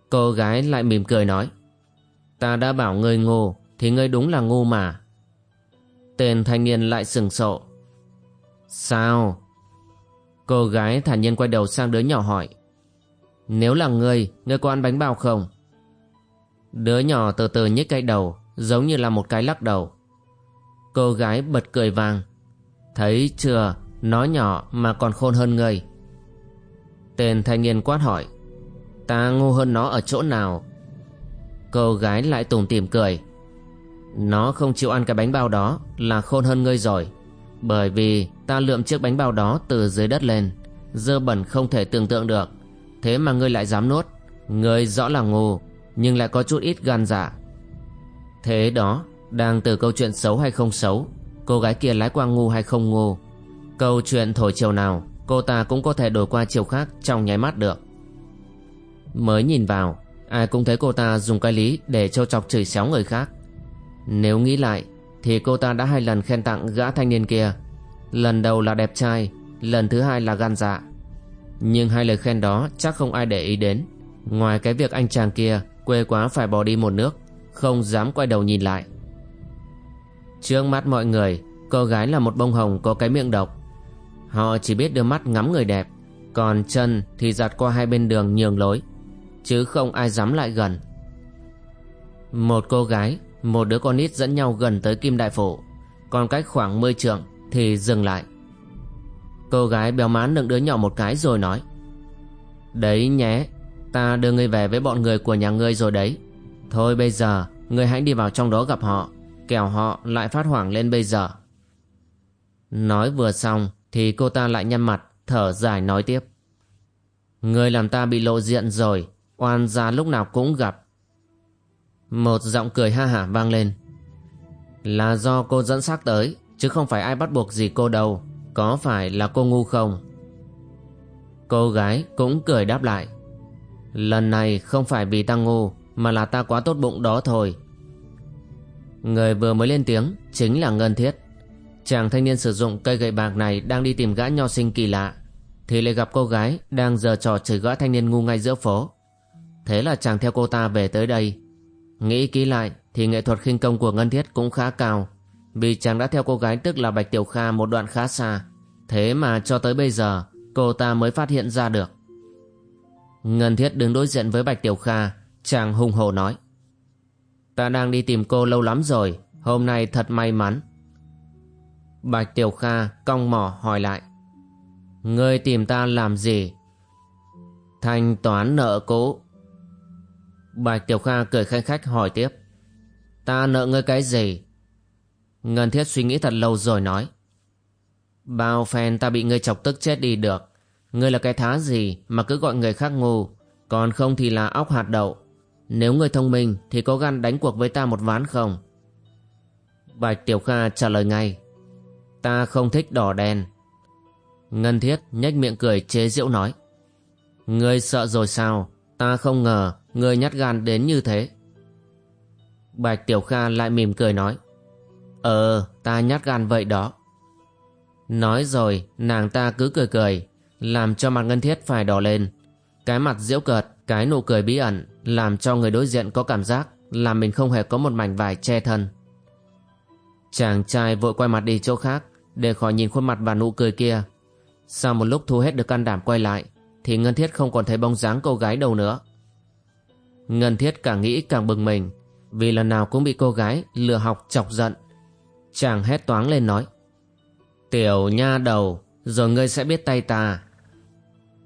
Cô gái lại mỉm cười nói Ta đã bảo ngươi Ngô, Thì ngươi đúng là ngu mà. Tên thanh niên lại sừng sộ Sao? Cô gái thản nhiên quay đầu sang đứa nhỏ hỏi, Nếu là ngươi Ngươi có ăn bánh bao không? Đứa nhỏ từ từ nhích cái đầu, Giống như là một cái lắc đầu. Cô gái bật cười vàng, Thấy chưa? Nó nhỏ mà còn khôn hơn ngươi. Tên thanh niên quát hỏi, Ta ngu hơn nó ở chỗ nào? Cô gái lại tủm tỉm cười, Nó không chịu ăn cái bánh bao đó, Là khôn hơn ngươi rồi. Bởi vì ta lượm chiếc bánh bao đó Từ dưới đất lên. Dơ bẩn không thể tưởng tượng được. Thế mà ngươi lại dám nuốt. Ngươi rõ là ngu, Nhưng lại có chút ít gan dạ. Thế đó, Đang từ câu chuyện xấu hay không xấu, Cô gái kia lái qua ngu hay không ngu, Câu chuyện thổi chiều nào, Cô ta cũng có thể đổi qua chiều khác Trong nháy mắt được. Mới nhìn vào, Ai cũng thấy cô ta dùng cái lý để trêu chọc chửi xéo người khác. Nếu nghĩ lại, Thì cô ta đã hai lần khen tặng gã thanh niên kia. Lần đầu là đẹp trai Lần thứ hai là gan dạ. Nhưng hai lời khen đó chắc không ai để ý đến. Ngoài cái việc anh chàng kia Quê quá phải bỏ đi một nước Không dám quay đầu nhìn lại. Trước mắt mọi người Cô gái là một bông hồng có cái miệng độc. Họ chỉ biết đưa mắt ngắm người đẹp Còn chân thì giặt qua hai bên đường nhường lối chứ không ai dám lại gần. Một cô gái, một đứa con nít dẫn nhau gần tới Kim Đại Phủ, còn cách khoảng 10 trượng thì dừng lại. Cô gái béo mán đựng đứa nhỏ một cái rồi nói Đấy nhé, ta đưa ngươi về với bọn người của nhà ngươi rồi đấy. Thôi bây giờ, ngươi hãy đi vào trong đó gặp họ, kẻo họ lại phát hoảng lên bây giờ. Nói vừa xong thì cô ta lại nhăn mặt, thở dài nói tiếp. Ngươi làm ta bị lộ diện rồi, oan gia lúc nào cũng gặp. Một giọng cười ha hả vang lên. Là do cô dẫn xác tới, chứ không phải ai bắt buộc gì cô đâu. Có phải là cô ngu không? Cô gái cũng cười đáp lại. Lần này không phải vì ta ngu, mà là ta quá tốt bụng đó thôi. Người vừa mới lên tiếng chính là Ngân Thiết. Chàng thanh niên sử dụng cây gậy bạc này đang đi tìm gã nho sinh kỳ lạ. Thì lại gặp cô gái đang giờ trò chửi gã thanh niên ngu ngay giữa phố. Thế là chàng theo cô ta về tới đây Nghĩ kỹ lại thì nghệ thuật khinh công của Ngân Thiết cũng khá cao vì chàng đã theo cô gái tức là Bạch Tiểu Kha một đoạn khá xa. Thế mà cho tới bây giờ, cô ta mới phát hiện ra được. Ngân Thiết đứng đối diện với Bạch Tiểu Kha, Chàng hùng hổ nói. Ta đang đi tìm cô lâu lắm rồi, Hôm nay thật may mắn. Bạch Tiểu Kha cong mỏ hỏi lại. Ngươi tìm ta làm gì? Thanh toán nợ cũ. Bạch Tiểu Kha cười khanh khách hỏi tiếp. Ta nợ ngươi cái gì? Ngân Thiết suy nghĩ thật lâu rồi nói. Bao phen ta bị ngươi chọc tức chết đi được. Ngươi là cái thá gì mà cứ gọi người khác ngu? Còn không thì là óc hạt đậu. Nếu ngươi thông minh thì có gan đánh cuộc với ta một ván không? Bạch Tiểu Kha trả lời ngay. Ta không thích đỏ đen. Ngân Thiết nhếch miệng cười chế giễu nói. Ngươi sợ rồi sao? Ta không ngờ ngươi nhát gan đến như thế. Bạch Tiểu Kha lại mỉm cười nói. Ờ ta nhát gan vậy đó. Nói rồi, nàng ta cứ cười cười, Làm cho mặt Ngân Thiết phải đỏ lên. Cái mặt diễu cợt, Cái nụ cười bí ẩn, Làm cho người đối diện có cảm giác Là mình không hề có một mảnh vải che thân. Chàng trai vội quay mặt đi chỗ khác, Để khỏi nhìn khuôn mặt và nụ cười kia. Sau một lúc thu hết được can đảm quay lại, Thì Ngân Thiết không còn thấy bóng dáng cô gái đâu nữa. Ngân thiết càng nghĩ càng bừng mình, Vì lần nào cũng bị cô gái lừa học chọc giận Chàng hét toáng lên nói, Tiểu nha đầu Rồi ngươi sẽ biết tay ta.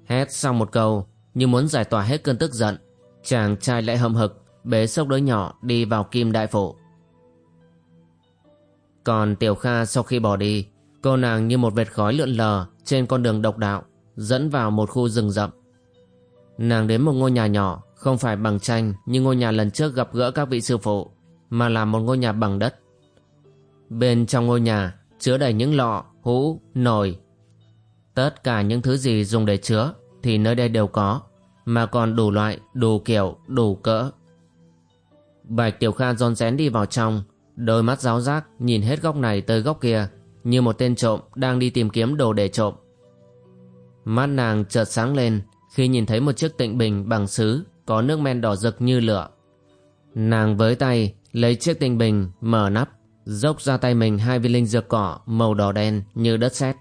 Hét xong một câu, Như muốn giải tỏa hết cơn tức giận, Chàng trai lại hầm hực, Bế sốc đứa nhỏ đi vào kim đại phủ. Còn Tiểu Kha sau khi bỏ đi, Cô nàng như một vệt khói lượn lờ Trên con đường độc đạo, Dẫn vào một khu rừng rậm. Nàng đến một ngôi nhà nhỏ, không phải bằng tranh như ngôi nhà lần trước gặp gỡ các vị sư phụ, Mà là một ngôi nhà bằng đất. Bên trong ngôi nhà chứa đầy những lọ, hũ, nồi. Tất cả những thứ gì dùng để chứa thì nơi đây đều có, mà còn đủ loại, đủ kiểu, đủ cỡ. Bạch Tiểu Kha rón rén đi vào trong, đôi mắt giáo giác nhìn hết góc này tới góc kia, như một tên trộm đang đi tìm kiếm đồ để trộm. Mắt nàng chợt sáng lên khi nhìn thấy một chiếc tịnh bình bằng sứ có nước men đỏ rực như lửa. Nàng với tay lấy chiếc tịnh bình mở nắp, dốc ra tay mình hai viên linh dược cỏ màu đỏ đen như đất sét.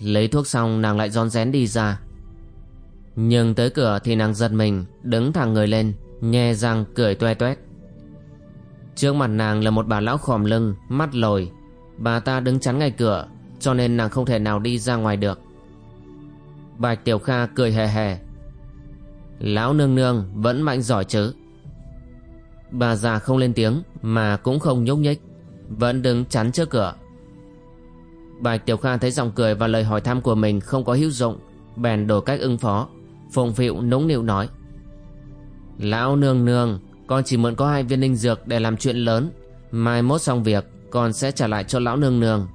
Lấy thuốc xong nàng lại rón rén đi ra. Nhưng tới cửa thì nàng giật mình, đứng thẳng người lên, nhe răng cười toe toét. Trước mặt nàng là một bà lão khòm lưng, mắt lồi. Bà ta đứng chắn ngay cửa, cho nên nàng không thể nào đi ra ngoài được. Bạch Tiểu Kha cười hề hề. Lão nương nương vẫn mạnh giỏi chứ. Bà già không lên tiếng mà cũng không nhúc nhích, vẫn đứng chắn trước cửa. Bạch Tiểu Kha thấy giọng cười và lời hỏi thăm của mình không có hữu dụng, bèn đổi cách ứng phó, phụng phịu nũng nịu nói. Lão nương nương, con chỉ mượn có hai viên linh dược để làm chuyện lớn, mai mốt xong việc con sẽ trả lại cho lão nương nương.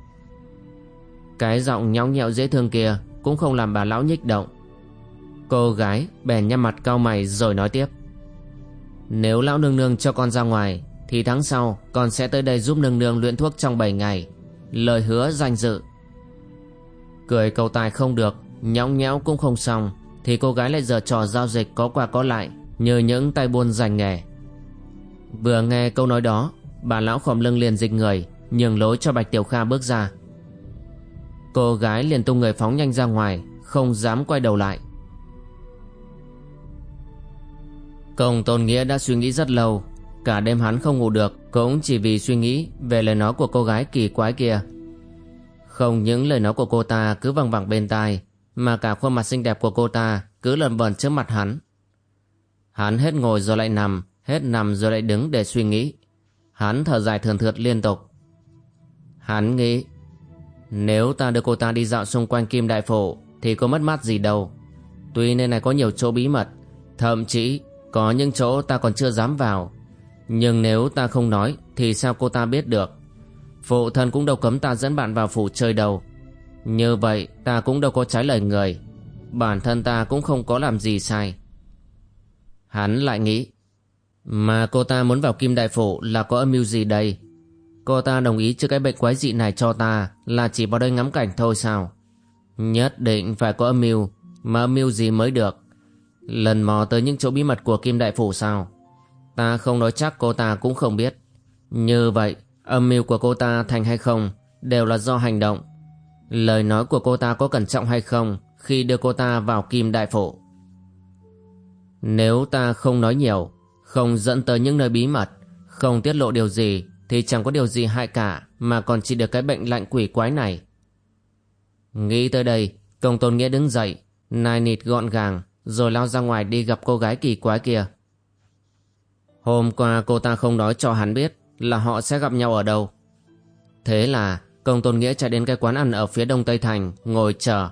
Cái giọng nhõng nhẽo dễ thương kia cũng không làm bà lão nhích động. Cô gái bèn nhăn mặt cau mày rồi nói tiếp. Nếu lão nương nương cho con ra ngoài thì tháng sau con sẽ tới đây giúp nương nương luyện thuốc trong 7 ngày. Lời hứa danh dự. Cười cầu tài không được, nhõng nhẽo cũng không xong thì cô gái lại giờ trò giao dịch có qua có lại như những tay buôn giành nghề. Vừa nghe câu nói đó, bà lão khom lưng liền dịch người, nhường lối cho Bạch Tiểu Kha bước ra. Cô gái liền tung người phóng nhanh ra ngoài, không dám quay đầu lại. Công Tôn Nghĩa đã suy nghĩ rất lâu, cả đêm hắn không ngủ được cũng chỉ vì suy nghĩ về lời nói của cô gái kỳ quái kia. Không những lời nói của cô ta cứ văng vẳng bên tai, mà cả khuôn mặt xinh đẹp của cô ta cứ lần bờn trước mặt hắn. Hắn hết ngồi rồi lại nằm, hết nằm rồi lại đứng để suy nghĩ. Hắn thở dài thường thượt liên tục. Hắn nghĩ, nếu ta đưa cô ta đi dạo xung quanh Kim Đại Phổ thì có mất mát gì đâu. Tuy nơi này có nhiều chỗ bí mật, thậm chí có những chỗ ta còn chưa dám vào. Nhưng nếu ta không nói thì sao cô ta biết được? Phụ thân cũng đâu cấm ta dẫn bạn vào phủ chơi đâu. Như vậy ta cũng đâu có trái lời người. Bản thân ta cũng không có làm gì sai. Hắn lại nghĩ Mà cô ta muốn vào Kim Đại Phủ là có âm mưu gì đây? Cô ta đồng ý chữa cái bệnh quái dị này cho ta là chỉ vào đây ngắm cảnh thôi sao? Nhất định phải có âm mưu, mà âm mưu gì mới được. Lần mò tới những chỗ bí mật của Kim Đại Phủ sao? Ta không nói chắc cô ta cũng không biết. Như vậy, âm mưu của cô ta thành hay không đều là do hành động. Lời nói của cô ta có cẩn trọng hay không khi đưa cô ta vào Kim Đại phổ. Nếu ta không nói nhiều, không dẫn tới những nơi bí mật, không tiết lộ điều gì thì chẳng có điều gì hại cả mà còn chỉ được cái bệnh lạnh quỷ quái này. Nghĩ tới đây, công tôn nghĩa đứng dậy, nai nịt gọn gàng, rồi lao ra ngoài đi gặp cô gái kỳ quái kia. Hôm qua cô ta không nói cho hắn biết là họ sẽ gặp nhau ở đâu. Thế là công tôn nghĩa chạy đến cái quán ăn ở phía đông Tây Thành, ngồi chờ.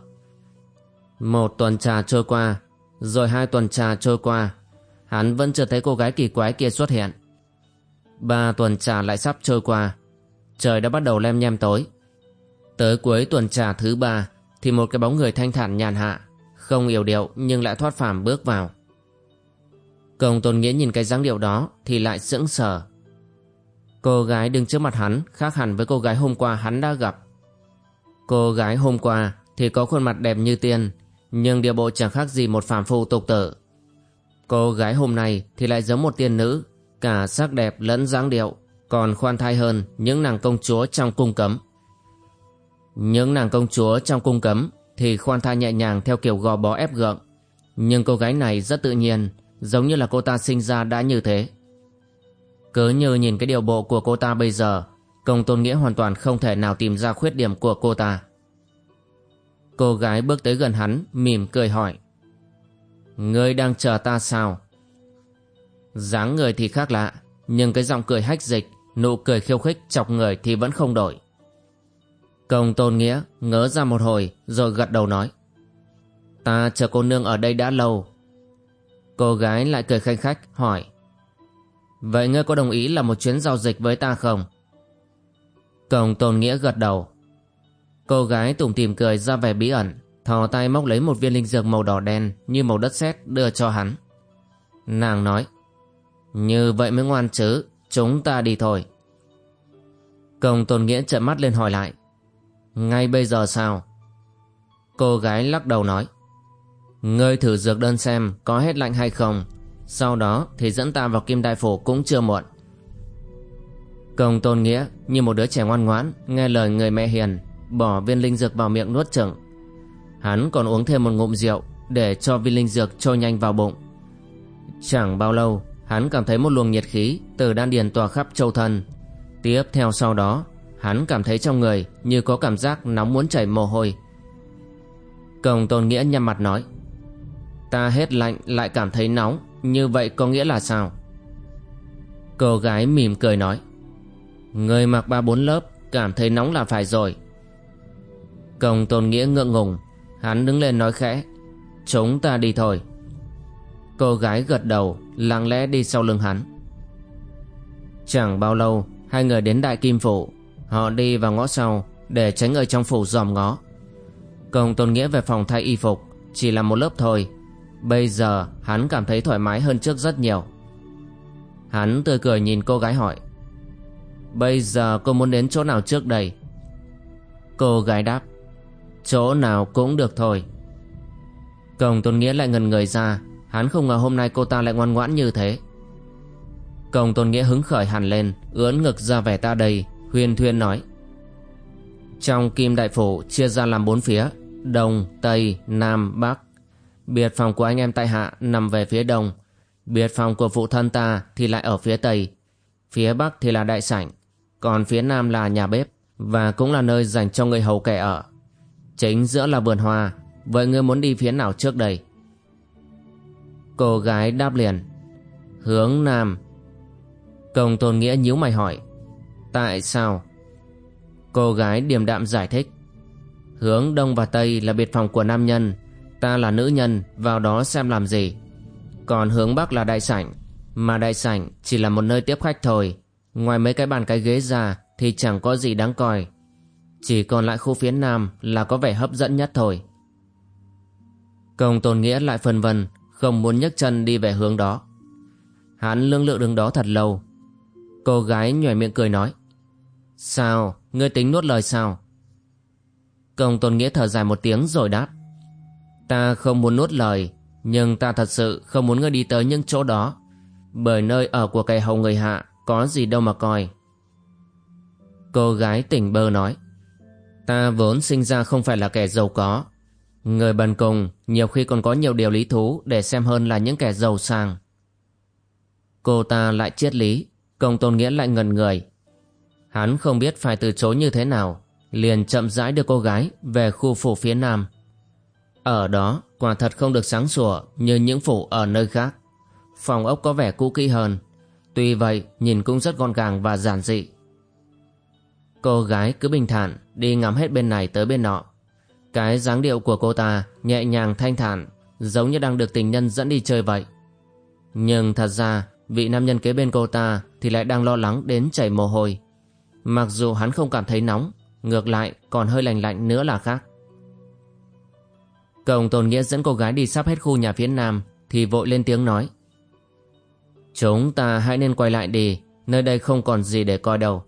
Một tuần trà trôi qua, rồi hai tuần trà trôi qua, hắn vẫn chưa thấy cô gái kỳ quái kia xuất hiện. Ba tuần trà lại sắp trôi qua, trời đã bắt đầu lem nhem tối. Tới cuối tuần trà thứ ba thì một cái bóng người thanh thản nhàn hạ, không yếu điệu nhưng lại thoát phàm bước vào. Công Tôn Nghĩa nhìn cái dáng điệu đó thì lại sững sờ. Cô gái đứng trước mặt hắn khác hẳn với cô gái hôm qua hắn đã gặp. Cô gái hôm qua thì có khuôn mặt đẹp như tiên, nhưng địa bộ chẳng khác gì một phàm phu tục tử. Cô gái hôm nay thì lại giống một tiên nữ, cả sắc đẹp lẫn dáng điệu, còn khoan thai hơn những nàng công chúa trong cung cấm. Những nàng công chúa trong cung cấm thì khoan thai nhẹ nhàng theo kiểu gò bó ép gượng, nhưng cô gái này rất tự nhiên, giống như là cô ta sinh ra đã như thế. Cứ như nhìn cái điều bộ của cô ta bây giờ, công tôn nghĩa hoàn toàn không thể nào tìm ra khuyết điểm của cô ta. Cô gái bước tới gần hắn, mỉm cười hỏi. Ngươi đang chờ ta sao? dáng người thì khác lạ, nhưng cái giọng cười hách dịch, nụ cười khiêu khích chọc người thì vẫn không đổi. Công tôn nghĩa ngớ ra một hồi rồi gật đầu nói. Ta chờ cô nương ở đây đã lâu. Cô gái lại cười khanh khách hỏi. Vậy ngươi có đồng ý là một chuyến giao dịch với ta không? Công tôn nghĩa gật đầu, Cô gái tủm tìm cười ra vẻ bí ẩn Thò tay móc lấy một viên linh dược màu đỏ đen Như màu đất sét đưa cho hắn Nàng nói Như vậy mới ngoan chứ Chúng ta đi thôi Công tôn nghĩa trợn mắt lên hỏi lại Ngay bây giờ sao Cô gái lắc đầu nói Ngươi thử dược đơn xem có hết lạnh hay không. Sau đó thì dẫn ta vào kim đại phủ cũng chưa muộn. Công tôn nghĩa, như một đứa trẻ ngoan ngoãn, Nghe lời người mẹ hiền, Bỏ viên linh dược vào miệng nuốt chừng Hắn còn uống thêm một ngụm rượu Để cho viên linh dược trôi nhanh vào bụng. Chẳng bao lâu, Hắn cảm thấy một luồng nhiệt khí Từ đan điền tỏa khắp châu thân. Tiếp theo sau đó, Hắn cảm thấy trong người như có cảm giác nóng muốn chảy mồ hôi. Công tôn nghĩa nhăn mặt nói Ta hết lạnh, lại cảm thấy nóng. Như vậy có nghĩa là sao? Cô gái mỉm cười nói. Người mặc ba bốn lớp, Cảm thấy nóng là phải rồi. Công tôn nghĩa ngượng ngùng. Hắn đứng lên nói khẽ. Chúng ta đi thôi. Cô gái gật đầu, Lặng lẽ đi sau lưng hắn. Chẳng bao lâu, Hai người đến đại kim phủ. Họ đi vào ngõ sau, Để tránh ở trong phủ dòm ngó. Công tôn nghĩa về phòng thay y phục, Chỉ là một lớp thôi. Bây giờ hắn cảm thấy thoải mái hơn trước rất nhiều. Hắn tươi cười nhìn cô gái hỏi Bây giờ cô muốn đến chỗ nào trước đây? Cô gái đáp Chỗ nào cũng được thôi. Công tôn nghĩa lại ngần người ra Hắn không ngờ hôm nay cô ta lại ngoan ngoãn như thế. Công tôn nghĩa hứng khởi hẳn lên Ướn ngực ra vẻ ta đầy Huyên thuyên nói Trong kim đại phủ chia ra làm bốn phía Đông, Tây, Nam, Bắc Biệt phòng của anh em tại hạ nằm về phía đông. Biệt phòng của phụ thân ta thì lại ở phía tây. Phía bắc thì là đại sảnh, Còn phía nam là nhà bếp Và cũng là nơi dành cho người hầu kẻ ở. Chính giữa là vườn hoa. Vậy ngươi muốn đi phía nào trước đây? Cô gái đáp liền, Hướng nam. Công tôn nghĩa nhíu mày hỏi, Tại sao? Cô gái điềm đạm giải thích, Hướng đông và tây là biệt phòng của nam nhân. Ta là nữ nhân, Vào đó xem làm gì. Còn hướng bắc là đại sảnh, Mà đại sảnh chỉ là một nơi tiếp khách thôi. Ngoài mấy cái bàn cái ghế ra Thì chẳng có gì đáng coi. Chỉ còn lại khu phía nam Là có vẻ hấp dẫn nhất thôi. Công tôn nghĩa lại phân vân, Không muốn nhấc chân đi về hướng đó. Hắn lương lự đứng đó thật lâu. Cô gái nhòi miệng cười nói, Sao? Ngươi tính nuốt lời sao? Công tôn nghĩa thở dài một tiếng rồi đáp Ta không muốn nuốt lời, Nhưng ta thật sự không muốn ngươi đi tới những chỗ đó. Bởi nơi ở của kẻ hầu người hạ Có gì đâu mà coi. Cô gái tỉnh bơ nói, Ta vốn sinh ra không phải là kẻ giàu có. Người bần cùng Nhiều khi còn có nhiều điều lý thú Để xem hơn là những kẻ giàu sang. Cô ta lại triết lý, Công tôn nghĩa lại ngần người. Hắn không biết phải từ chối như thế nào, Liền chậm rãi đưa cô gái Về khu phủ phía nam ở đó quả thật không được sáng sủa như những phủ ở nơi khác. Phòng ốc có vẻ cũ kỹ hơn. Tuy vậy nhìn cũng rất gọn gàng và giản dị. Cô gái cứ bình thản đi ngắm hết bên này tới bên nọ. Cái dáng điệu của cô ta nhẹ nhàng thanh thản giống như đang được tình nhân dẫn đi chơi vậy. Nhưng thật ra vị nam nhân kế bên cô ta thì lại đang lo lắng đến chảy mồ hôi. Mặc dù hắn không cảm thấy nóng, ngược lại còn hơi lành lạnh nữa là khác. Công Tôn Nghĩa dẫn cô gái đi sắp hết khu nhà phía nam, Thì vội lên tiếng nói. Chúng ta hãy nên quay lại đi, Nơi đây không còn gì để coi đâu.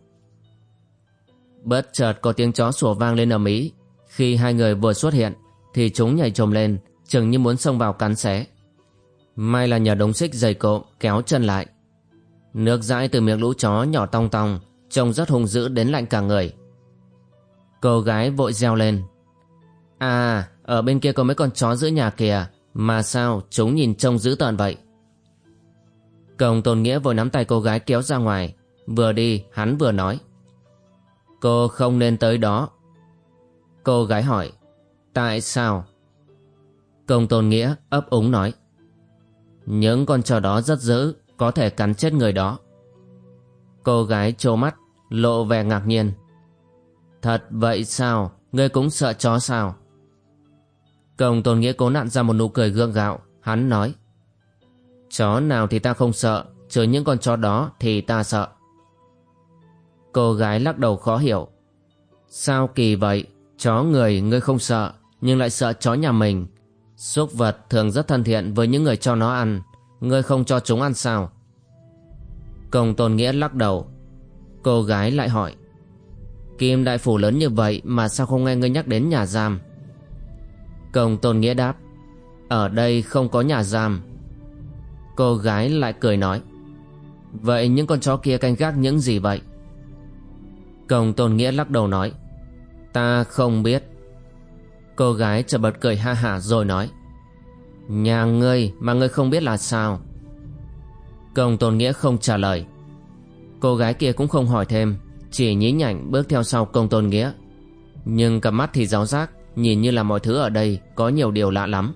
Bất chợt có tiếng chó sủa vang lên ở Mỹ Khi hai người vừa xuất hiện, Thì chúng nhảy trồm lên, Chừng như muốn xông vào cắn xé. May là nhờ đống xích dày cộm kéo chân lại. Nước dãi từ miệng lũ chó nhỏ tong tong, Trông rất hung dữ đến lạnh cả người. Cô gái vội reo lên. À ở bên kia có mấy con chó giữa nhà kìa. Mà sao chúng nhìn trông dữ tợn vậy? Công Tôn Nghĩa vội nắm tay cô gái kéo ra ngoài. Vừa đi, hắn vừa nói. Cô không nên tới đó. Cô gái hỏi, Tại sao? Công Tôn Nghĩa ấp úng nói, Những con chó đó rất dữ, Có thể cắn chết người đó. Cô gái trố mắt, Lộ vẻ ngạc nhiên. Thật vậy sao? Ngươi cũng sợ chó sao? Công tôn nghĩa cố nặn ra một nụ cười gượng gạo Hắn nói Chó nào thì ta không sợ Trừ những con chó đó thì ta sợ Cô gái lắc đầu khó hiểu Sao kỳ vậy Chó người ngươi không sợ, nhưng lại sợ chó nhà mình. Súc vật thường rất thân thiện với những người cho nó ăn, ngươi không cho chúng ăn sao? Công Tôn Nghĩa lắc đầu. Cô gái lại hỏi. Kim đại phủ lớn như vậy mà sao không nghe ngươi nhắc đến nhà giam? Công Tôn Nghĩa đáp. Ở đây không có nhà giam. Cô gái lại cười nói. Vậy những con chó kia canh gác những gì vậy? Công Tôn Nghĩa lắc đầu nói. Ta không biết. Cô gái chợt bật cười ha hả rồi nói. Nhà ngươi mà ngươi không biết là sao? Công Tôn Nghĩa không trả lời. Cô gái kia cũng không hỏi thêm, chỉ nhí nhảnh bước theo sau công Tôn Nghĩa. Nhưng cặp mắt thì giáo giác, nhìn như là mọi thứ ở đây có nhiều điều lạ lắm.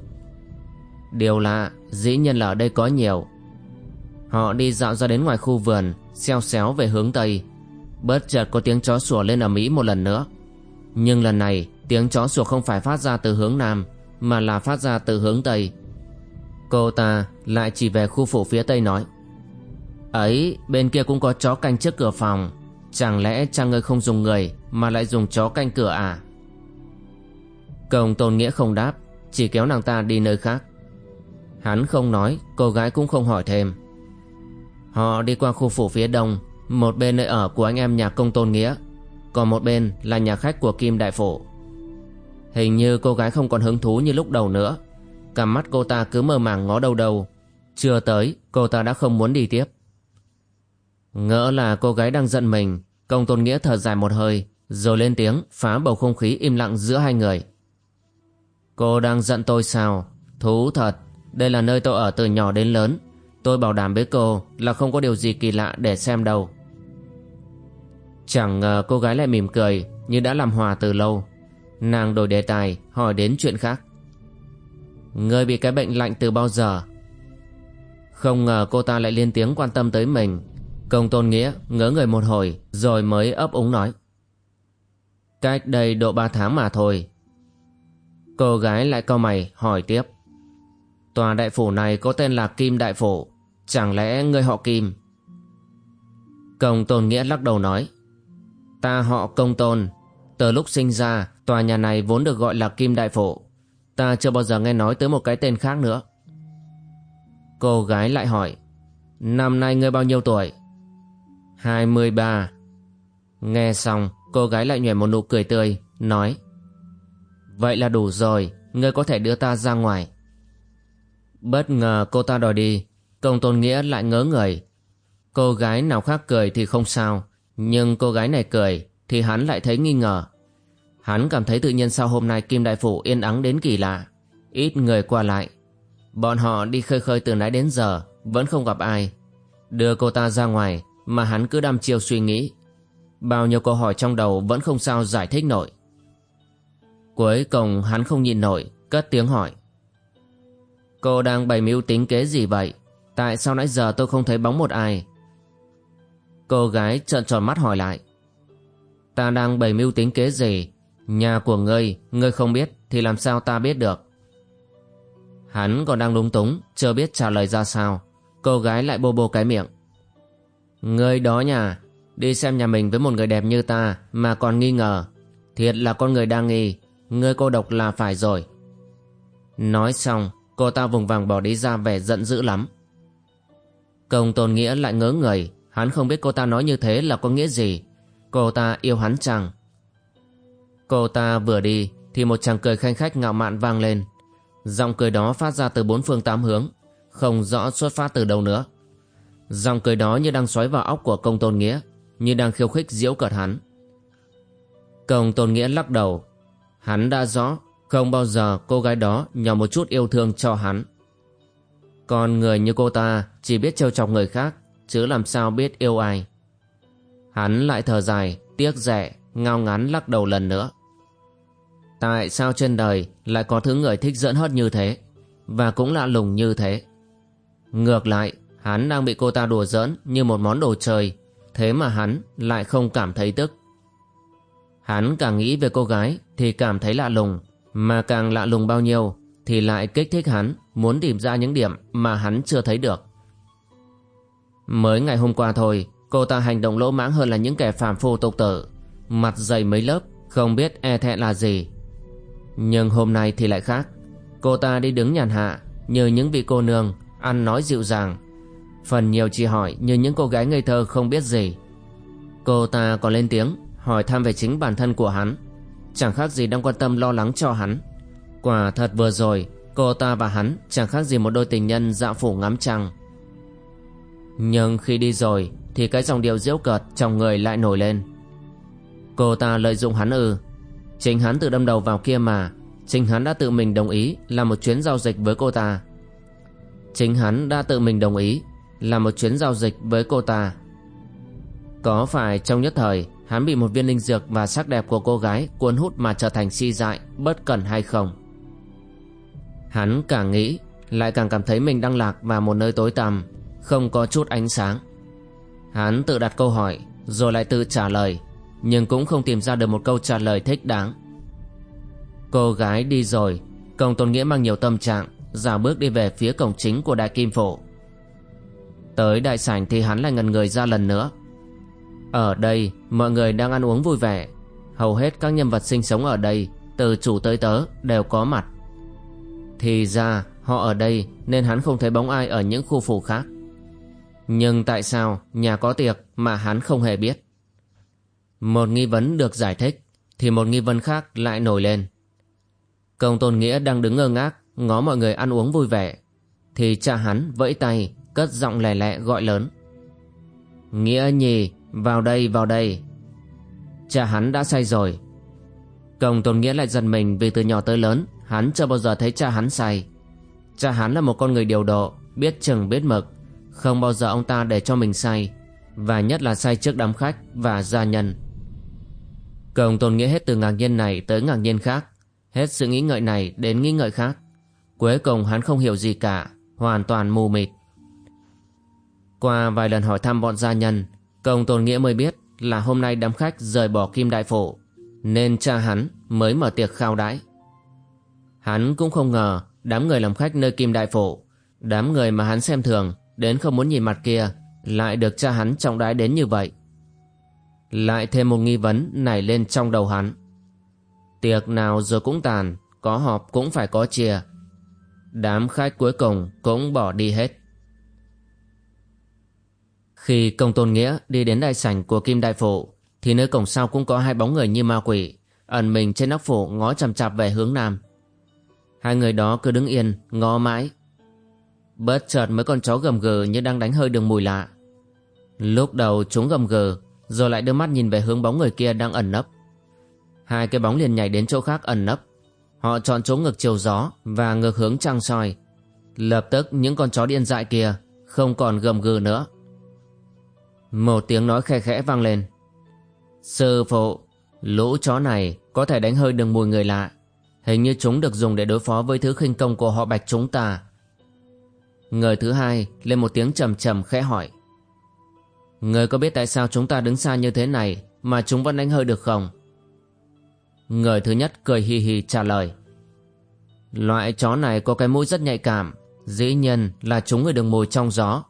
Điều lạ, dĩ nhiên là ở đây có nhiều. Họ đi dạo ra đến ngoài khu vườn, xeo xéo về hướng Tây. Bất chợt có tiếng chó sủa lên ở Mỹ một lần nữa. Nhưng lần này, tiếng chó sủa không phải phát ra từ hướng Nam, mà là phát ra từ hướng Tây. Cô ta lại chỉ về khu phủ phía Tây nói. Ấy, bên kia cũng có chó canh trước cửa phòng. Chẳng lẽ cha ngươi không dùng người mà lại dùng chó canh cửa à? Công Tôn Nghĩa không đáp, chỉ kéo nàng ta đi nơi khác. Hắn không nói, cô gái cũng không hỏi thêm. Họ đi qua khu phủ phía đông, một bên nơi ở của anh em nhà công Tôn Nghĩa, còn một bên là nhà khách của Kim Đại Phổ. Hình như cô gái không còn hứng thú như lúc đầu nữa, cả mắt cô ta cứ mơ màng ngó đâu đâu. Chưa tới, cô ta đã không muốn đi tiếp. Ngỡ là cô gái đang giận mình, công tôn nghĩa thở dài một hơi, rồi lên tiếng phá bầu không khí im lặng giữa hai người. Cô đang giận tôi sao? Thú thật, đây là nơi tôi ở từ nhỏ đến lớn. Tôi bảo đảm với cô là không có điều gì kỳ lạ để xem đâu. Chẳng ngờ cô gái lại mỉm cười như đã làm hòa từ lâu. Nàng đổi đề tài hỏi đến chuyện khác. Ngươi bị cái bệnh lạnh từ bao giờ? Không ngờ cô ta lại liên tiếng quan tâm tới mình Công tôn nghĩa ngỡ người một hồi rồi mới ấp úng nói. Cách đây độ ba tháng mà thôi. Cô gái lại cau mày hỏi tiếp. Tòa đại phủ này có tên là Kim Đại Phủ. Chẳng lẽ người họ Kim? Công tôn nghĩa lắc đầu nói. Ta họ công tôn. Từ lúc sinh ra, tòa nhà này vốn được gọi là Kim Đại Phủ. Ta chưa bao giờ nghe nói tới một cái tên khác nữa. Cô gái lại hỏi. Năm nay ngươi bao nhiêu tuổi? 23 Nghe xong cô gái lại nhòe một nụ cười tươi Nói Vậy là đủ rồi, Ngươi có thể đưa ta ra ngoài. Bất ngờ cô ta đòi đi, Công tôn nghĩa lại ngớ người. Cô gái nào khác cười thì không sao, Nhưng cô gái này cười Thì hắn lại thấy nghi ngờ. Hắn cảm thấy tự nhiên sao hôm nay Kim Đại Phủ yên ắng đến kỳ lạ. Ít người qua lại. Bọn họ đi khơi khơi từ nãy đến giờ, Vẫn không gặp ai. Đưa cô ta ra ngoài, mà hắn cứ đăm chiêu suy nghĩ. Bao nhiêu câu hỏi trong đầu vẫn không sao giải thích nổi. Cuối cùng hắn không nhìn nổi, cất tiếng hỏi. Cô đang bày mưu tính kế gì vậy? Tại sao nãy giờ tôi không thấy bóng một ai? Cô gái trợn tròn mắt hỏi lại. Ta đang bày mưu tính kế gì? Nhà của ngươi, ngươi không biết thì làm sao ta biết được? Hắn còn đang lúng túng, chưa biết trả lời ra sao. Cô gái lại bô bô cái miệng. ngươi đó nhà, đi xem nhà mình với một người đẹp như ta mà còn nghi ngờ. Thiệt là con người đang nghi, ngươi cô độc là phải rồi. Nói xong, cô ta vùng vàng bỏ đi ra vẻ giận dữ lắm. Công tôn nghĩa lại ngớ người, hắn không biết cô ta nói như thế là có nghĩa gì. Cô ta yêu hắn chăng? Cô ta vừa đi thì một chàng cười khanh khách ngạo mạn vang lên. Giọng cười đó phát ra từ bốn phương tám hướng, không rõ xuất phát từ đâu nữa. giọng cười đó như đang xoáy vào óc của công tôn nghĩa Như đang khiêu khích diễu cợt hắn Công tôn nghĩa lắc đầu Hắn đã rõ, Không bao giờ cô gái đó nhỏ một chút yêu thương cho hắn. Còn người như cô ta Chỉ biết trêu chọc người khác, Chứ làm sao biết yêu ai. Hắn lại thở dài, Tiếc rẻ, Ngao ngắn lắc đầu lần nữa. Tại sao trên đời Lại có thứ người thích dẫn hớt như thế? Và cũng lạ lùng như thế. Ngược lại, Hắn đang bị cô ta đùa giỡn như một món đồ chơi, Thế mà hắn lại không cảm thấy tức. Hắn càng nghĩ về cô gái thì cảm thấy lạ lùng, Mà càng lạ lùng bao nhiêu thì lại kích thích hắn, muốn tìm ra những điểm mà hắn chưa thấy được. Mới ngày hôm qua thôi, cô ta hành động lỗ mãng hơn là những kẻ phàm phu tục tử, Mặt dày mấy lớp, Không biết e thẹn là gì. Nhưng hôm nay thì lại khác, Cô ta đi đứng nhàn hạ Như những vị cô nương Ăn nói dịu dàng. Phần nhiều chỉ hỏi như những cô gái ngây thơ không biết gì. Cô ta còn lên tiếng Hỏi thăm về chính bản thân của hắn. Chẳng khác gì đang quan tâm lo lắng cho hắn. Quả thật vừa rồi, Cô ta và hắn chẳng khác gì một đôi tình nhân dạo phủ ngắm trăng. Nhưng khi đi rồi, Thì cái dòng điệu diễu cợt trong người lại nổi lên. Cô ta lợi dụng hắn ư. Chính hắn tự đâm đầu vào kia mà. Chính hắn đã tự mình đồng ý Làm một chuyến giao dịch với cô ta. Chính hắn đã tự mình đồng ý Làm một chuyến giao dịch với cô ta. Có phải trong nhất thời Hắn bị một viên linh dược và sắc đẹp của cô gái Cuốn hút mà trở thành si dại, Bất cẩn hay không? Hắn càng nghĩ, Lại càng cảm thấy mình đang lạc vào một nơi tối tăm, Không có chút ánh sáng. Hắn tự đặt câu hỏi, Rồi lại tự trả lời, Nhưng cũng không tìm ra được một câu trả lời thích đáng. Cô gái đi rồi, Công Tôn Nghĩa mang nhiều tâm trạng, Giả bước đi về phía cổng chính của Đại Kim Phổ. Tới đại sảnh thì hắn lại ngần người ra lần nữa. Ở đây, mọi người đang ăn uống vui vẻ Hầu hết các nhân vật sinh sống ở đây, Từ chủ tới tớ, đều có mặt thì ra, họ ở đây nên hắn không thấy bóng ai ở những khu phủ khác. Nhưng tại sao nhà có tiệc mà hắn không hề biết? Một nghi vấn được giải thích, thì một nghi vấn khác lại nổi lên. Công tôn nghĩa đang đứng ngơ ngác, ngó mọi người ăn uống vui vẻ thì cha hắn vẫy tay, cất giọng lẻ lẹ gọi lớn. Nghĩa nhì vào đây vào đây. Cha hắn đã say rồi. Công tôn nghĩa lại giận mình vì từ nhỏ tới lớn, Hắn chưa bao giờ thấy cha hắn say. Cha hắn là một con người điều độ, Biết chừng, biết mực. Không bao giờ ông ta để cho mình say, Và nhất là say trước đám khách và gia nhân. Công tôn nghĩa hết từ ngạc nhiên này tới ngạc nhiên khác, Hết sự nghĩ ngợi này đến nghĩ ngợi khác. Cuối cùng hắn không hiểu gì cả, Hoàn toàn mù mịt. Qua vài lần hỏi thăm bọn gia nhân Công tôn nghĩa mới biết Là hôm nay đám khách rời bỏ kim đại phổ Nên cha hắn mới mở tiệc khao đãi Hắn cũng không ngờ đám người làm khách nơi Kim Đại Phổ, đám người mà hắn xem thường, đến không muốn nhìn mặt kia, lại được cha hắn trọng đái đến như vậy. Lại thêm một nghi vấn nảy lên trong đầu hắn. Tiệc nào rồi cũng tàn, có họp cũng phải có chia. Đám khách cuối cùng cũng bỏ đi hết. Khi công tôn nghĩa đi đến đại sảnh của Kim Đại Phụ thì nơi cổng sau cũng có hai bóng người như ma quỷ, ẩn mình trên nóc phủ ngó chằm chạp về hướng nam. Hai người đó cứ đứng yên, ngó mãi. Bất chợt mấy con chó gầm gừ như đang đánh hơi đường mùi lạ. Lúc đầu chúng gầm gừ, rồi lại đưa mắt nhìn về hướng bóng người kia đang ẩn nấp. Hai cái bóng liền nhảy đến chỗ khác ẩn nấp. Họ chọn chỗ ngược chiều gió và ngược hướng trăng soi. Lập tức những con chó điên dại kia không còn gầm gừ nữa. Một tiếng nói khe khẽ vang lên. Sư phụ, lũ chó này có thể đánh hơi được mùi người lạ. Hình như chúng được dùng để đối phó với thứ khinh công của họ bạch chúng ta. Người thứ hai lên một tiếng trầm trầm khẽ hỏi. Người có biết tại sao chúng ta đứng xa như thế này Mà chúng vẫn đánh hơi được không? Người thứ nhất cười hì hì trả lời. Loại chó này có cái mũi rất nhạy cảm Dĩ nhiên là chúng người được mùi trong gió.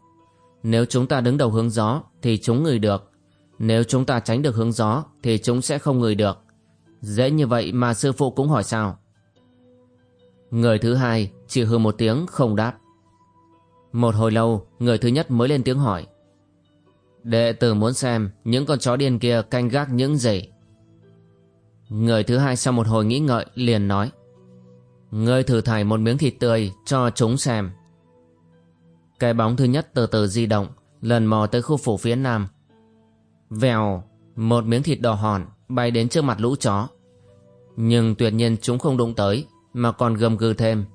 Nếu chúng ta đứng đầu hướng gió Thì chúng ngửi được Nếu chúng ta tránh được hướng gió Thì chúng sẽ không ngửi được Dễ như vậy mà sư phụ cũng hỏi sao Người thứ hai chỉ hư một tiếng không đáp. Một hồi lâu, người thứ nhất mới lên tiếng hỏi. Đệ tử muốn xem những con chó điên kia canh gác những gì. Người thứ hai sau một hồi nghĩ ngợi liền nói. Ngươi thử thải một miếng thịt tươi cho chúng xem. Cái bóng thứ nhất từ từ di động, lần mò tới khu phủ phía nam. Vèo, một miếng thịt đỏ hòn bay đến trước mặt lũ chó. Nhưng tuyệt nhiên chúng không đụng tới mà còn gầm gừ thêm.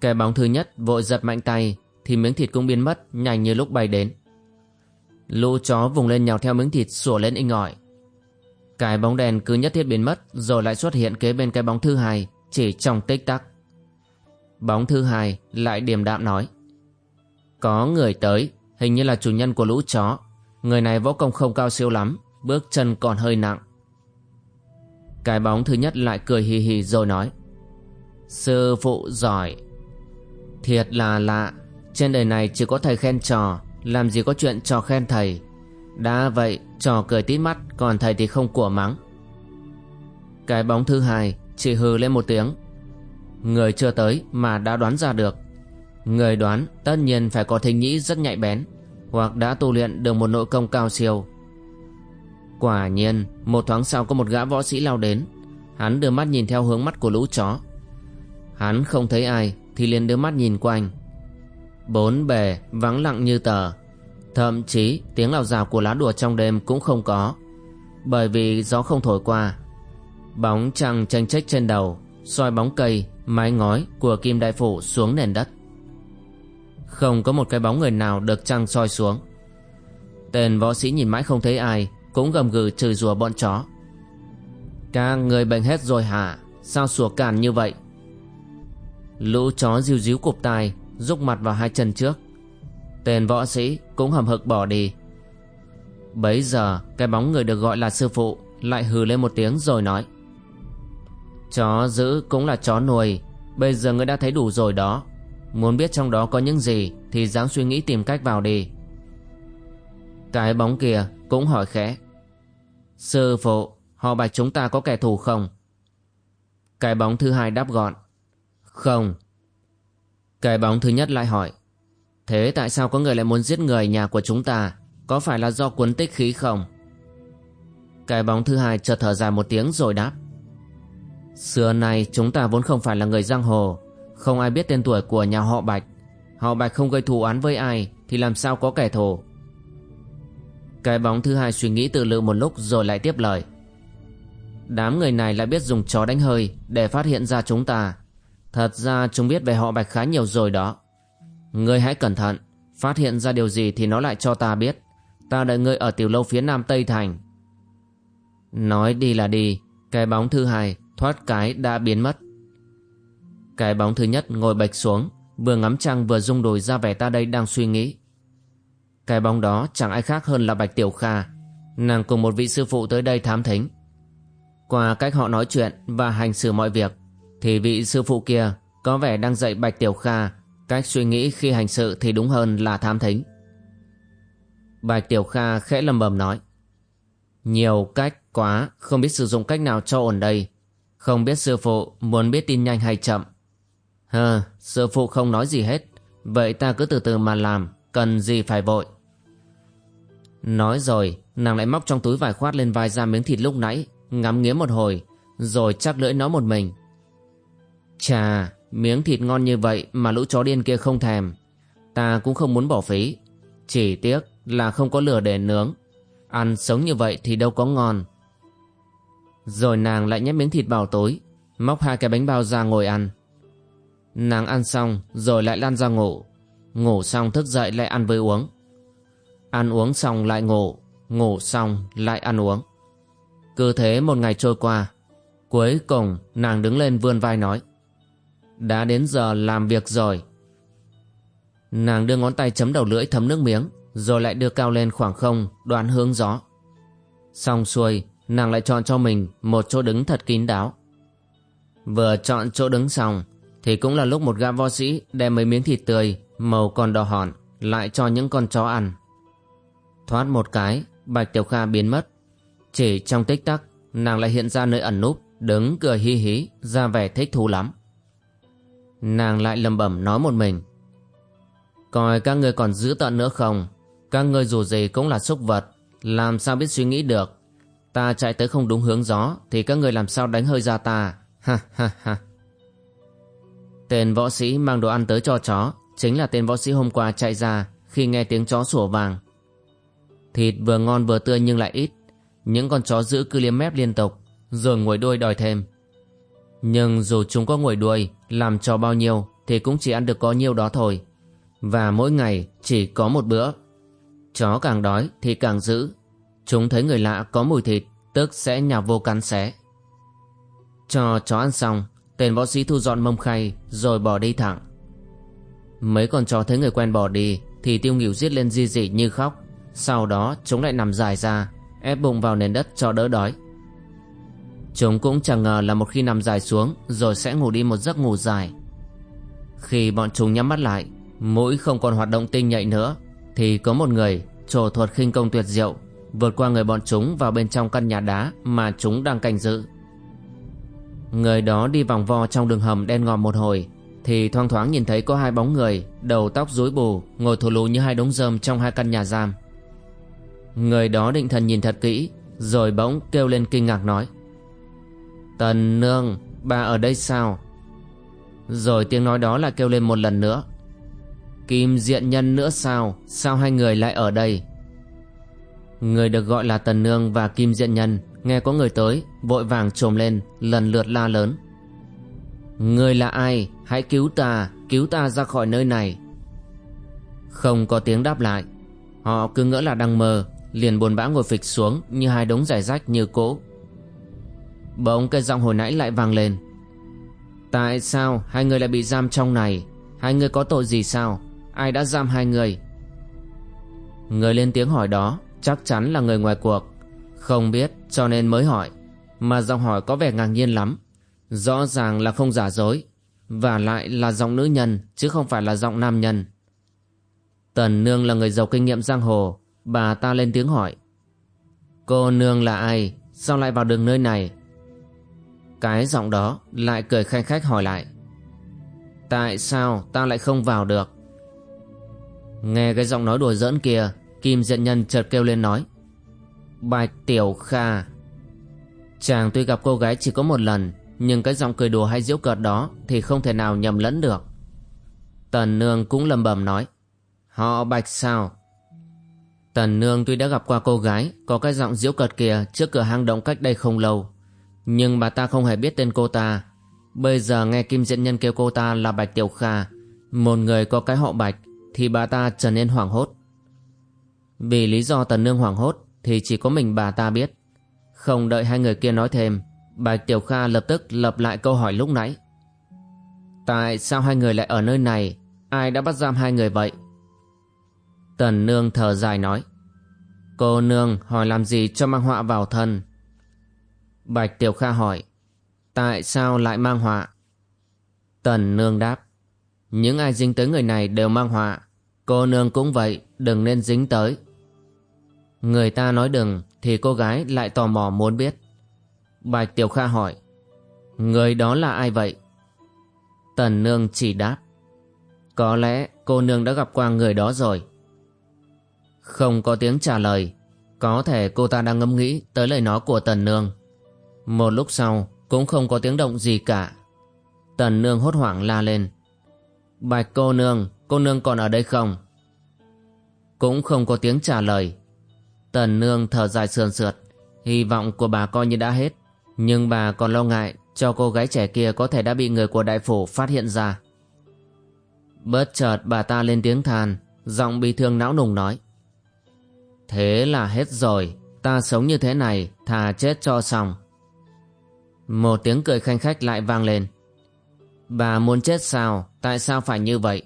Cái bóng thứ nhất vội giật mạnh tay thì miếng thịt cũng biến mất nhanh như lúc bay đến. Lũ chó vùng lên nhào theo miếng thịt sủa lên inh ỏi. Cái bóng đèn cứ nhất thiết biến mất rồi lại xuất hiện kế bên cái bóng thứ hai chỉ trong tích tắc. Bóng thứ hai lại điềm đạm nói. Có người tới, hình như là chủ nhân của lũ chó. Người này võ công không cao siêu lắm, bước chân còn hơi nặng. Cái bóng thứ nhất lại cười hì hì rồi nói. Sư phụ giỏi Thiệt là lạ Trên đời này chỉ có thầy khen trò Làm gì có chuyện trò khen thầy Đã vậy trò cười tít mắt Còn thầy thì không của mắng Cái bóng thứ hai chỉ hừ lên một tiếng Người chưa tới mà đã đoán ra được Người đoán tất nhiên phải có thính nhĩ rất nhạy bén Hoặc đã tu luyện được một nội công cao siêu. Quả nhiên Một thoáng sau có một gã võ sĩ lao đến. Hắn đưa mắt nhìn theo hướng mắt của lũ chó. Hắn không thấy ai Thì liền đưa mắt nhìn quanh. Bốn bề vắng lặng như tờ. Thậm chí tiếng lào rào của lá đùa trong đêm cũng không có Bởi vì gió không thổi qua. Bóng trăng tranh trách trên đầu soi bóng cây, mái ngói của kim đại phủ xuống nền đất. Không có một cái bóng người nào được trăng soi xuống. Tên võ sĩ nhìn mãi không thấy ai, Cũng gầm gừ chửi rủa bọn chó. Các người bệnh hết rồi hả? Sao sủa càn như vậy? Lũ chó ríu ríu cụp tai, Rúc mặt vào hai chân trước. Tên võ sĩ cũng hầm hực bỏ đi. Bấy giờ, Cái bóng người được gọi là sư phụ Lại hừ lên một tiếng rồi nói. Chó giữ cũng là chó nuôi, Bây giờ ngươi đã thấy đủ rồi đó. Muốn biết trong đó có những gì Thì dám suy nghĩ tìm cách vào đi. Cái bóng kia cũng hỏi khẽ. Sư phụ Họ bạch chúng ta có kẻ thù không? Cái bóng thứ hai đáp gọn. Không. Cái bóng thứ nhất lại hỏi. Thế tại sao có người lại muốn giết người nhà của chúng ta? Có phải là do cuốn tích khí không? Cái bóng thứ hai chợt thở dài một tiếng rồi đáp. Xưa nay chúng ta vốn không phải là người giang hồ. Không ai biết tên tuổi của nhà họ Bạch. Họ Bạch không gây thù án với ai, Thì làm sao có kẻ thù? Cái bóng thứ hai suy nghĩ tự lự một lúc rồi lại tiếp lời. Đám người này lại biết dùng chó đánh hơi Để phát hiện ra chúng ta. Thật ra chúng biết về họ Bạch khá nhiều rồi đó. Ngươi hãy cẩn thận, Phát hiện ra điều gì thì nó lại cho ta biết. Ta đợi ngươi ở tiểu lâu phía nam Tây Thành. Nói đi là đi, Cái bóng thứ hai thoát cái đã biến mất. Cái bóng thứ nhất ngồi bạch xuống, vừa ngắm trăng vừa rung đùi ra vẻ ta đây đang suy nghĩ. Cái bóng đó chẳng ai khác hơn là Bạch Tiểu Kha, nàng cùng một vị sư phụ tới đây thám thính. Qua cách họ nói chuyện và hành xử mọi việc, thì vị sư phụ kia có vẻ đang dạy Bạch Tiểu Kha cách suy nghĩ khi hành sự thì đúng hơn là thám thính. Bạch Tiểu Kha khẽ lầm bầm nói. Nhiều cách quá, không biết sử dụng cách nào cho ổn đây. Không biết sư phụ muốn biết tin nhanh hay chậm. Hờ, sư phụ không nói gì hết. Vậy ta cứ từ từ mà làm, cần gì phải vội. Nói rồi, nàng lại móc trong túi vải khoát lên vai ra miếng thịt lúc nãy, ngắm nghía một hồi, rồi chắc lưỡi nó một mình. Chà, miếng thịt ngon như vậy mà lũ chó điên kia không thèm. Ta cũng không muốn bỏ phí. Chỉ tiếc là không có lửa để nướng. Ăn sống như vậy thì đâu có ngon. Rồi nàng lại nhét miếng thịt vào tối Móc hai cái bánh bao ra ngồi ăn Nàng ăn xong rồi lại lăn ra ngủ. Ngủ xong thức dậy lại ăn với uống. Ăn uống xong lại ngủ Ngủ xong lại ăn uống. Cứ thế một ngày trôi qua Cuối cùng nàng đứng lên vươn vai nói Đã đến giờ làm việc rồi. Nàng đưa ngón tay chấm đầu lưỡi thấm nước miếng Rồi lại đưa cao lên khoảng không đoán hướng gió. Xong xuôi nàng lại chọn cho mình một chỗ đứng thật kín đáo. Vừa chọn chỗ đứng xong, thì cũng là lúc một gã võ sĩ đem mấy miếng thịt tươi, màu còn đỏ hòn, lại cho những con chó ăn. Thoát một cái, Bạch Tiểu Kha biến mất. Chỉ trong tích tắc, nàng lại hiện ra nơi ẩn núp, đứng cười hi hí, ra vẻ thích thú lắm. Nàng lại lầm bẩm nói một mình. Coi các ngươi còn giữ tận nữa không? Các ngươi dù gì cũng là súc vật, làm sao biết suy nghĩ được Ta chạy tới không đúng hướng gió Thì các người làm sao đánh hơi ra ta Ha ha ha Tên võ sĩ mang đồ ăn tới cho chó, Chính là tên võ sĩ hôm qua chạy ra Khi nghe tiếng chó sủa vàng. Thịt vừa ngon vừa tươi nhưng lại ít, Những con chó giữ cứ liếm mép liên tục Rồi ngồi đuôi đòi thêm. Nhưng dù chúng có ngồi đuôi, Làm cho bao nhiêu Thì cũng chỉ ăn được có nhiêu đó thôi, Và mỗi ngày chỉ có một bữa. Chó càng đói thì càng giữ. Chúng thấy người lạ có mùi thịt, Tức sẽ nhào vô cắn xé. Cho chó ăn xong Tên võ sĩ thu dọn mông khay, Rồi bỏ đi thẳng. Mấy con chó thấy người quen bỏ đi, Thì tiêu nghỉu giết lên di dị như khóc. Sau đó, chúng lại nằm dài ra, Ép bụng vào nền đất cho đỡ đói. Chúng cũng chẳng ngờ là một khi nằm dài xuống, Rồi sẽ ngủ đi một giấc ngủ dài. Khi bọn chúng nhắm mắt lại, Mũi không còn hoạt động tinh nhạy nữa, Thì có một người trổ thuật khinh công tuyệt diệu, vượt qua người bọn chúng vào bên trong căn nhà đá mà chúng đang canh giữ. Người đó đi vòng vo trong đường hầm đen ngòm một hồi, Thì thoang thoáng nhìn thấy có hai bóng người, Đầu tóc rối bù, Ngồi thù lù như hai đống rơm trong hai căn nhà giam. Người đó định thần nhìn thật kỹ, Rồi bỗng kêu lên kinh ngạc nói, Tần nương, Bà ở đây sao? Rồi tiếng nói đó lại kêu lên một lần nữa, Kim diện nhân nữa sao? Sao hai người lại ở đây? Người được gọi là Tần Nương và Kim Diện Nhân Nghe có người tới, Vội vàng trồm lên, Lần lượt la lớn. Người là ai? Hãy cứu ta Cứu ta ra khỏi nơi này. Không có tiếng đáp lại. Họ cứ ngỡ là đang mơ, Liền buồn bã ngồi phịch xuống Như hai đống giải rách như cỗ Bỗng cái giọng hồi nãy lại vang lên. Tại sao hai người lại bị giam trong này? Hai người có tội gì sao? Ai đã giam hai người? Người lên tiếng hỏi đó, Chắc chắn là người ngoài cuộc. Không biết, cho nên mới hỏi. Mà giọng hỏi có vẻ ngạc nhiên lắm. Rõ ràng là không giả dối. Và lại là giọng nữ nhân, Chứ không phải là giọng nam nhân. Tần Nương là người giàu kinh nghiệm giang hồ. Bà ta lên tiếng hỏi. Cô Nương là ai? Sao lại vào đường nơi này? Cái giọng đó lại cười khanh khách hỏi lại. Tại sao ta lại không vào được? Nghe cái giọng nói đùa giỡn kia, Kim diện nhân chợt kêu lên nói. Bạch Tiểu Kha. Chàng tuy gặp cô gái chỉ có một lần, Nhưng cái giọng cười đùa hay giễu cợt đó Thì không thể nào nhầm lẫn được. Tần Nương cũng lầm bầm nói, Họ Bạch sao? Tần Nương tuy đã gặp qua cô gái, Có cái giọng diễu cợt kia Trước cửa hang động cách đây không lâu, Nhưng bà ta không hề biết tên cô ta. Bây giờ nghe Kim Diện Nhân kêu cô ta là Bạch Tiểu Kha, Một người có cái họ Bạch Thì bà ta trở nên hoảng hốt. Vì lý do tần nương hoảng hốt thì chỉ có mình bà ta biết. Không đợi hai người kia nói thêm Bạch Tiểu Kha lập tức lập lại câu hỏi lúc nãy. Tại sao hai người lại ở nơi này? Ai đã bắt giam hai người vậy? Tần nương thở dài nói. Cô nương hỏi làm gì cho mang họa vào thân? Bạch Tiểu Kha hỏi. Tại sao lại mang họa? Tần nương đáp. Những ai dính tới người này đều mang họa. Cô nương cũng vậy, Đừng nên dính tới. Người ta nói đừng, Thì cô gái lại tò mò muốn biết. Bạch Tiểu Kha hỏi, Người đó là ai vậy? Tần Nương chỉ đáp, Có lẽ cô nương đã gặp qua người đó rồi. Không có tiếng trả lời, Có thể cô ta đang ngẫm nghĩ Tới lời nói của Tần Nương. Một lúc sau, cũng không có tiếng động gì cả. Tần Nương hốt hoảng la lên, Bạch cô nương Cô nương còn ở đây không? Cũng không có tiếng trả lời. Tần nương thở dài sườn sượt. Hy vọng của bà coi như đã hết. Nhưng bà còn lo ngại Cho cô gái trẻ kia có thể đã bị người của đại phủ phát hiện ra. Bớt chợt bà ta lên tiếng than, Giọng bị thương não nùng nói. Thế là hết rồi, Ta sống như thế này, Thà chết cho xong. Một tiếng cười khanh khách lại vang lên. Bà muốn chết sao? Tại sao phải như vậy?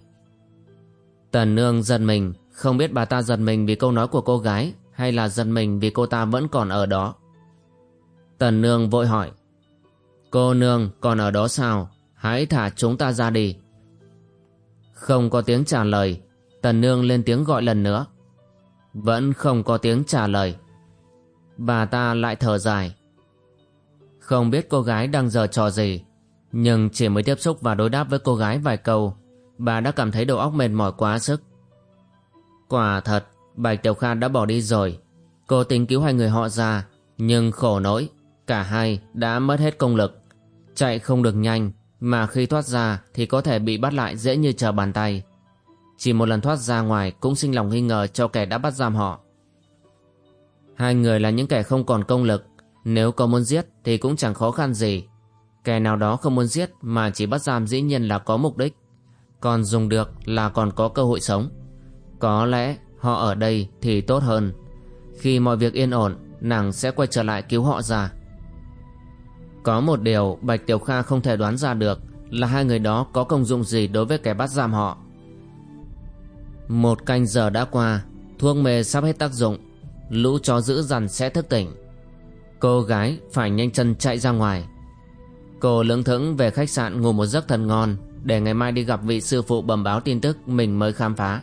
Tần nương giật mình, Không biết bà ta giật mình vì câu nói của cô gái hay là giật mình vì cô ta vẫn còn ở đó. Tần nương vội hỏi. Cô nương, còn ở đó sao? Hãy thả chúng ta ra đi. Không có tiếng trả lời. Tần nương lên tiếng gọi lần nữa. Vẫn không có tiếng trả lời. Bà ta lại thở dài. Không biết cô gái đang giờ trò gì. Nhưng chỉ mới tiếp xúc và đối đáp với cô gái vài câu. Bà đã cảm thấy đầu óc mệt mỏi quá sức. Quả thật Bạch Tiểu Kha đã bỏ đi rồi. Cô tính cứu hai người họ ra, Nhưng khổ nỗi, Cả hai đã mất hết công lực. Chạy không được nhanh, Mà khi thoát ra thì có thể bị bắt lại dễ như trở bàn tay. Chỉ một lần thoát ra ngoài Cũng sinh lòng nghi ngờ cho kẻ đã bắt giam họ. Hai người là những kẻ không còn công lực. Nếu có muốn giết thì cũng chẳng khó khăn gì. Kẻ nào đó không muốn giết Mà chỉ bắt giam dĩ nhiên là có mục đích. Còn dùng được là còn có cơ hội sống. Có lẽ Họ ở đây thì tốt hơn. Khi mọi việc yên ổn, Nàng sẽ quay trở lại cứu họ ra. Có một điều Bạch Tiểu Kha không thể đoán ra được Là hai người đó có công dụng gì đối với kẻ bắt giam họ. Một canh giờ đã qua, Thuốc mê sắp hết tác dụng. Lũ chó giữ dằn sẽ thức tỉnh. Cô gái phải nhanh chân chạy ra ngoài. Cô lưỡng thững về khách sạn ngủ một giấc thật ngon Để ngày mai đi gặp vị sư phụ bẩm báo tin tức mình mới khám phá.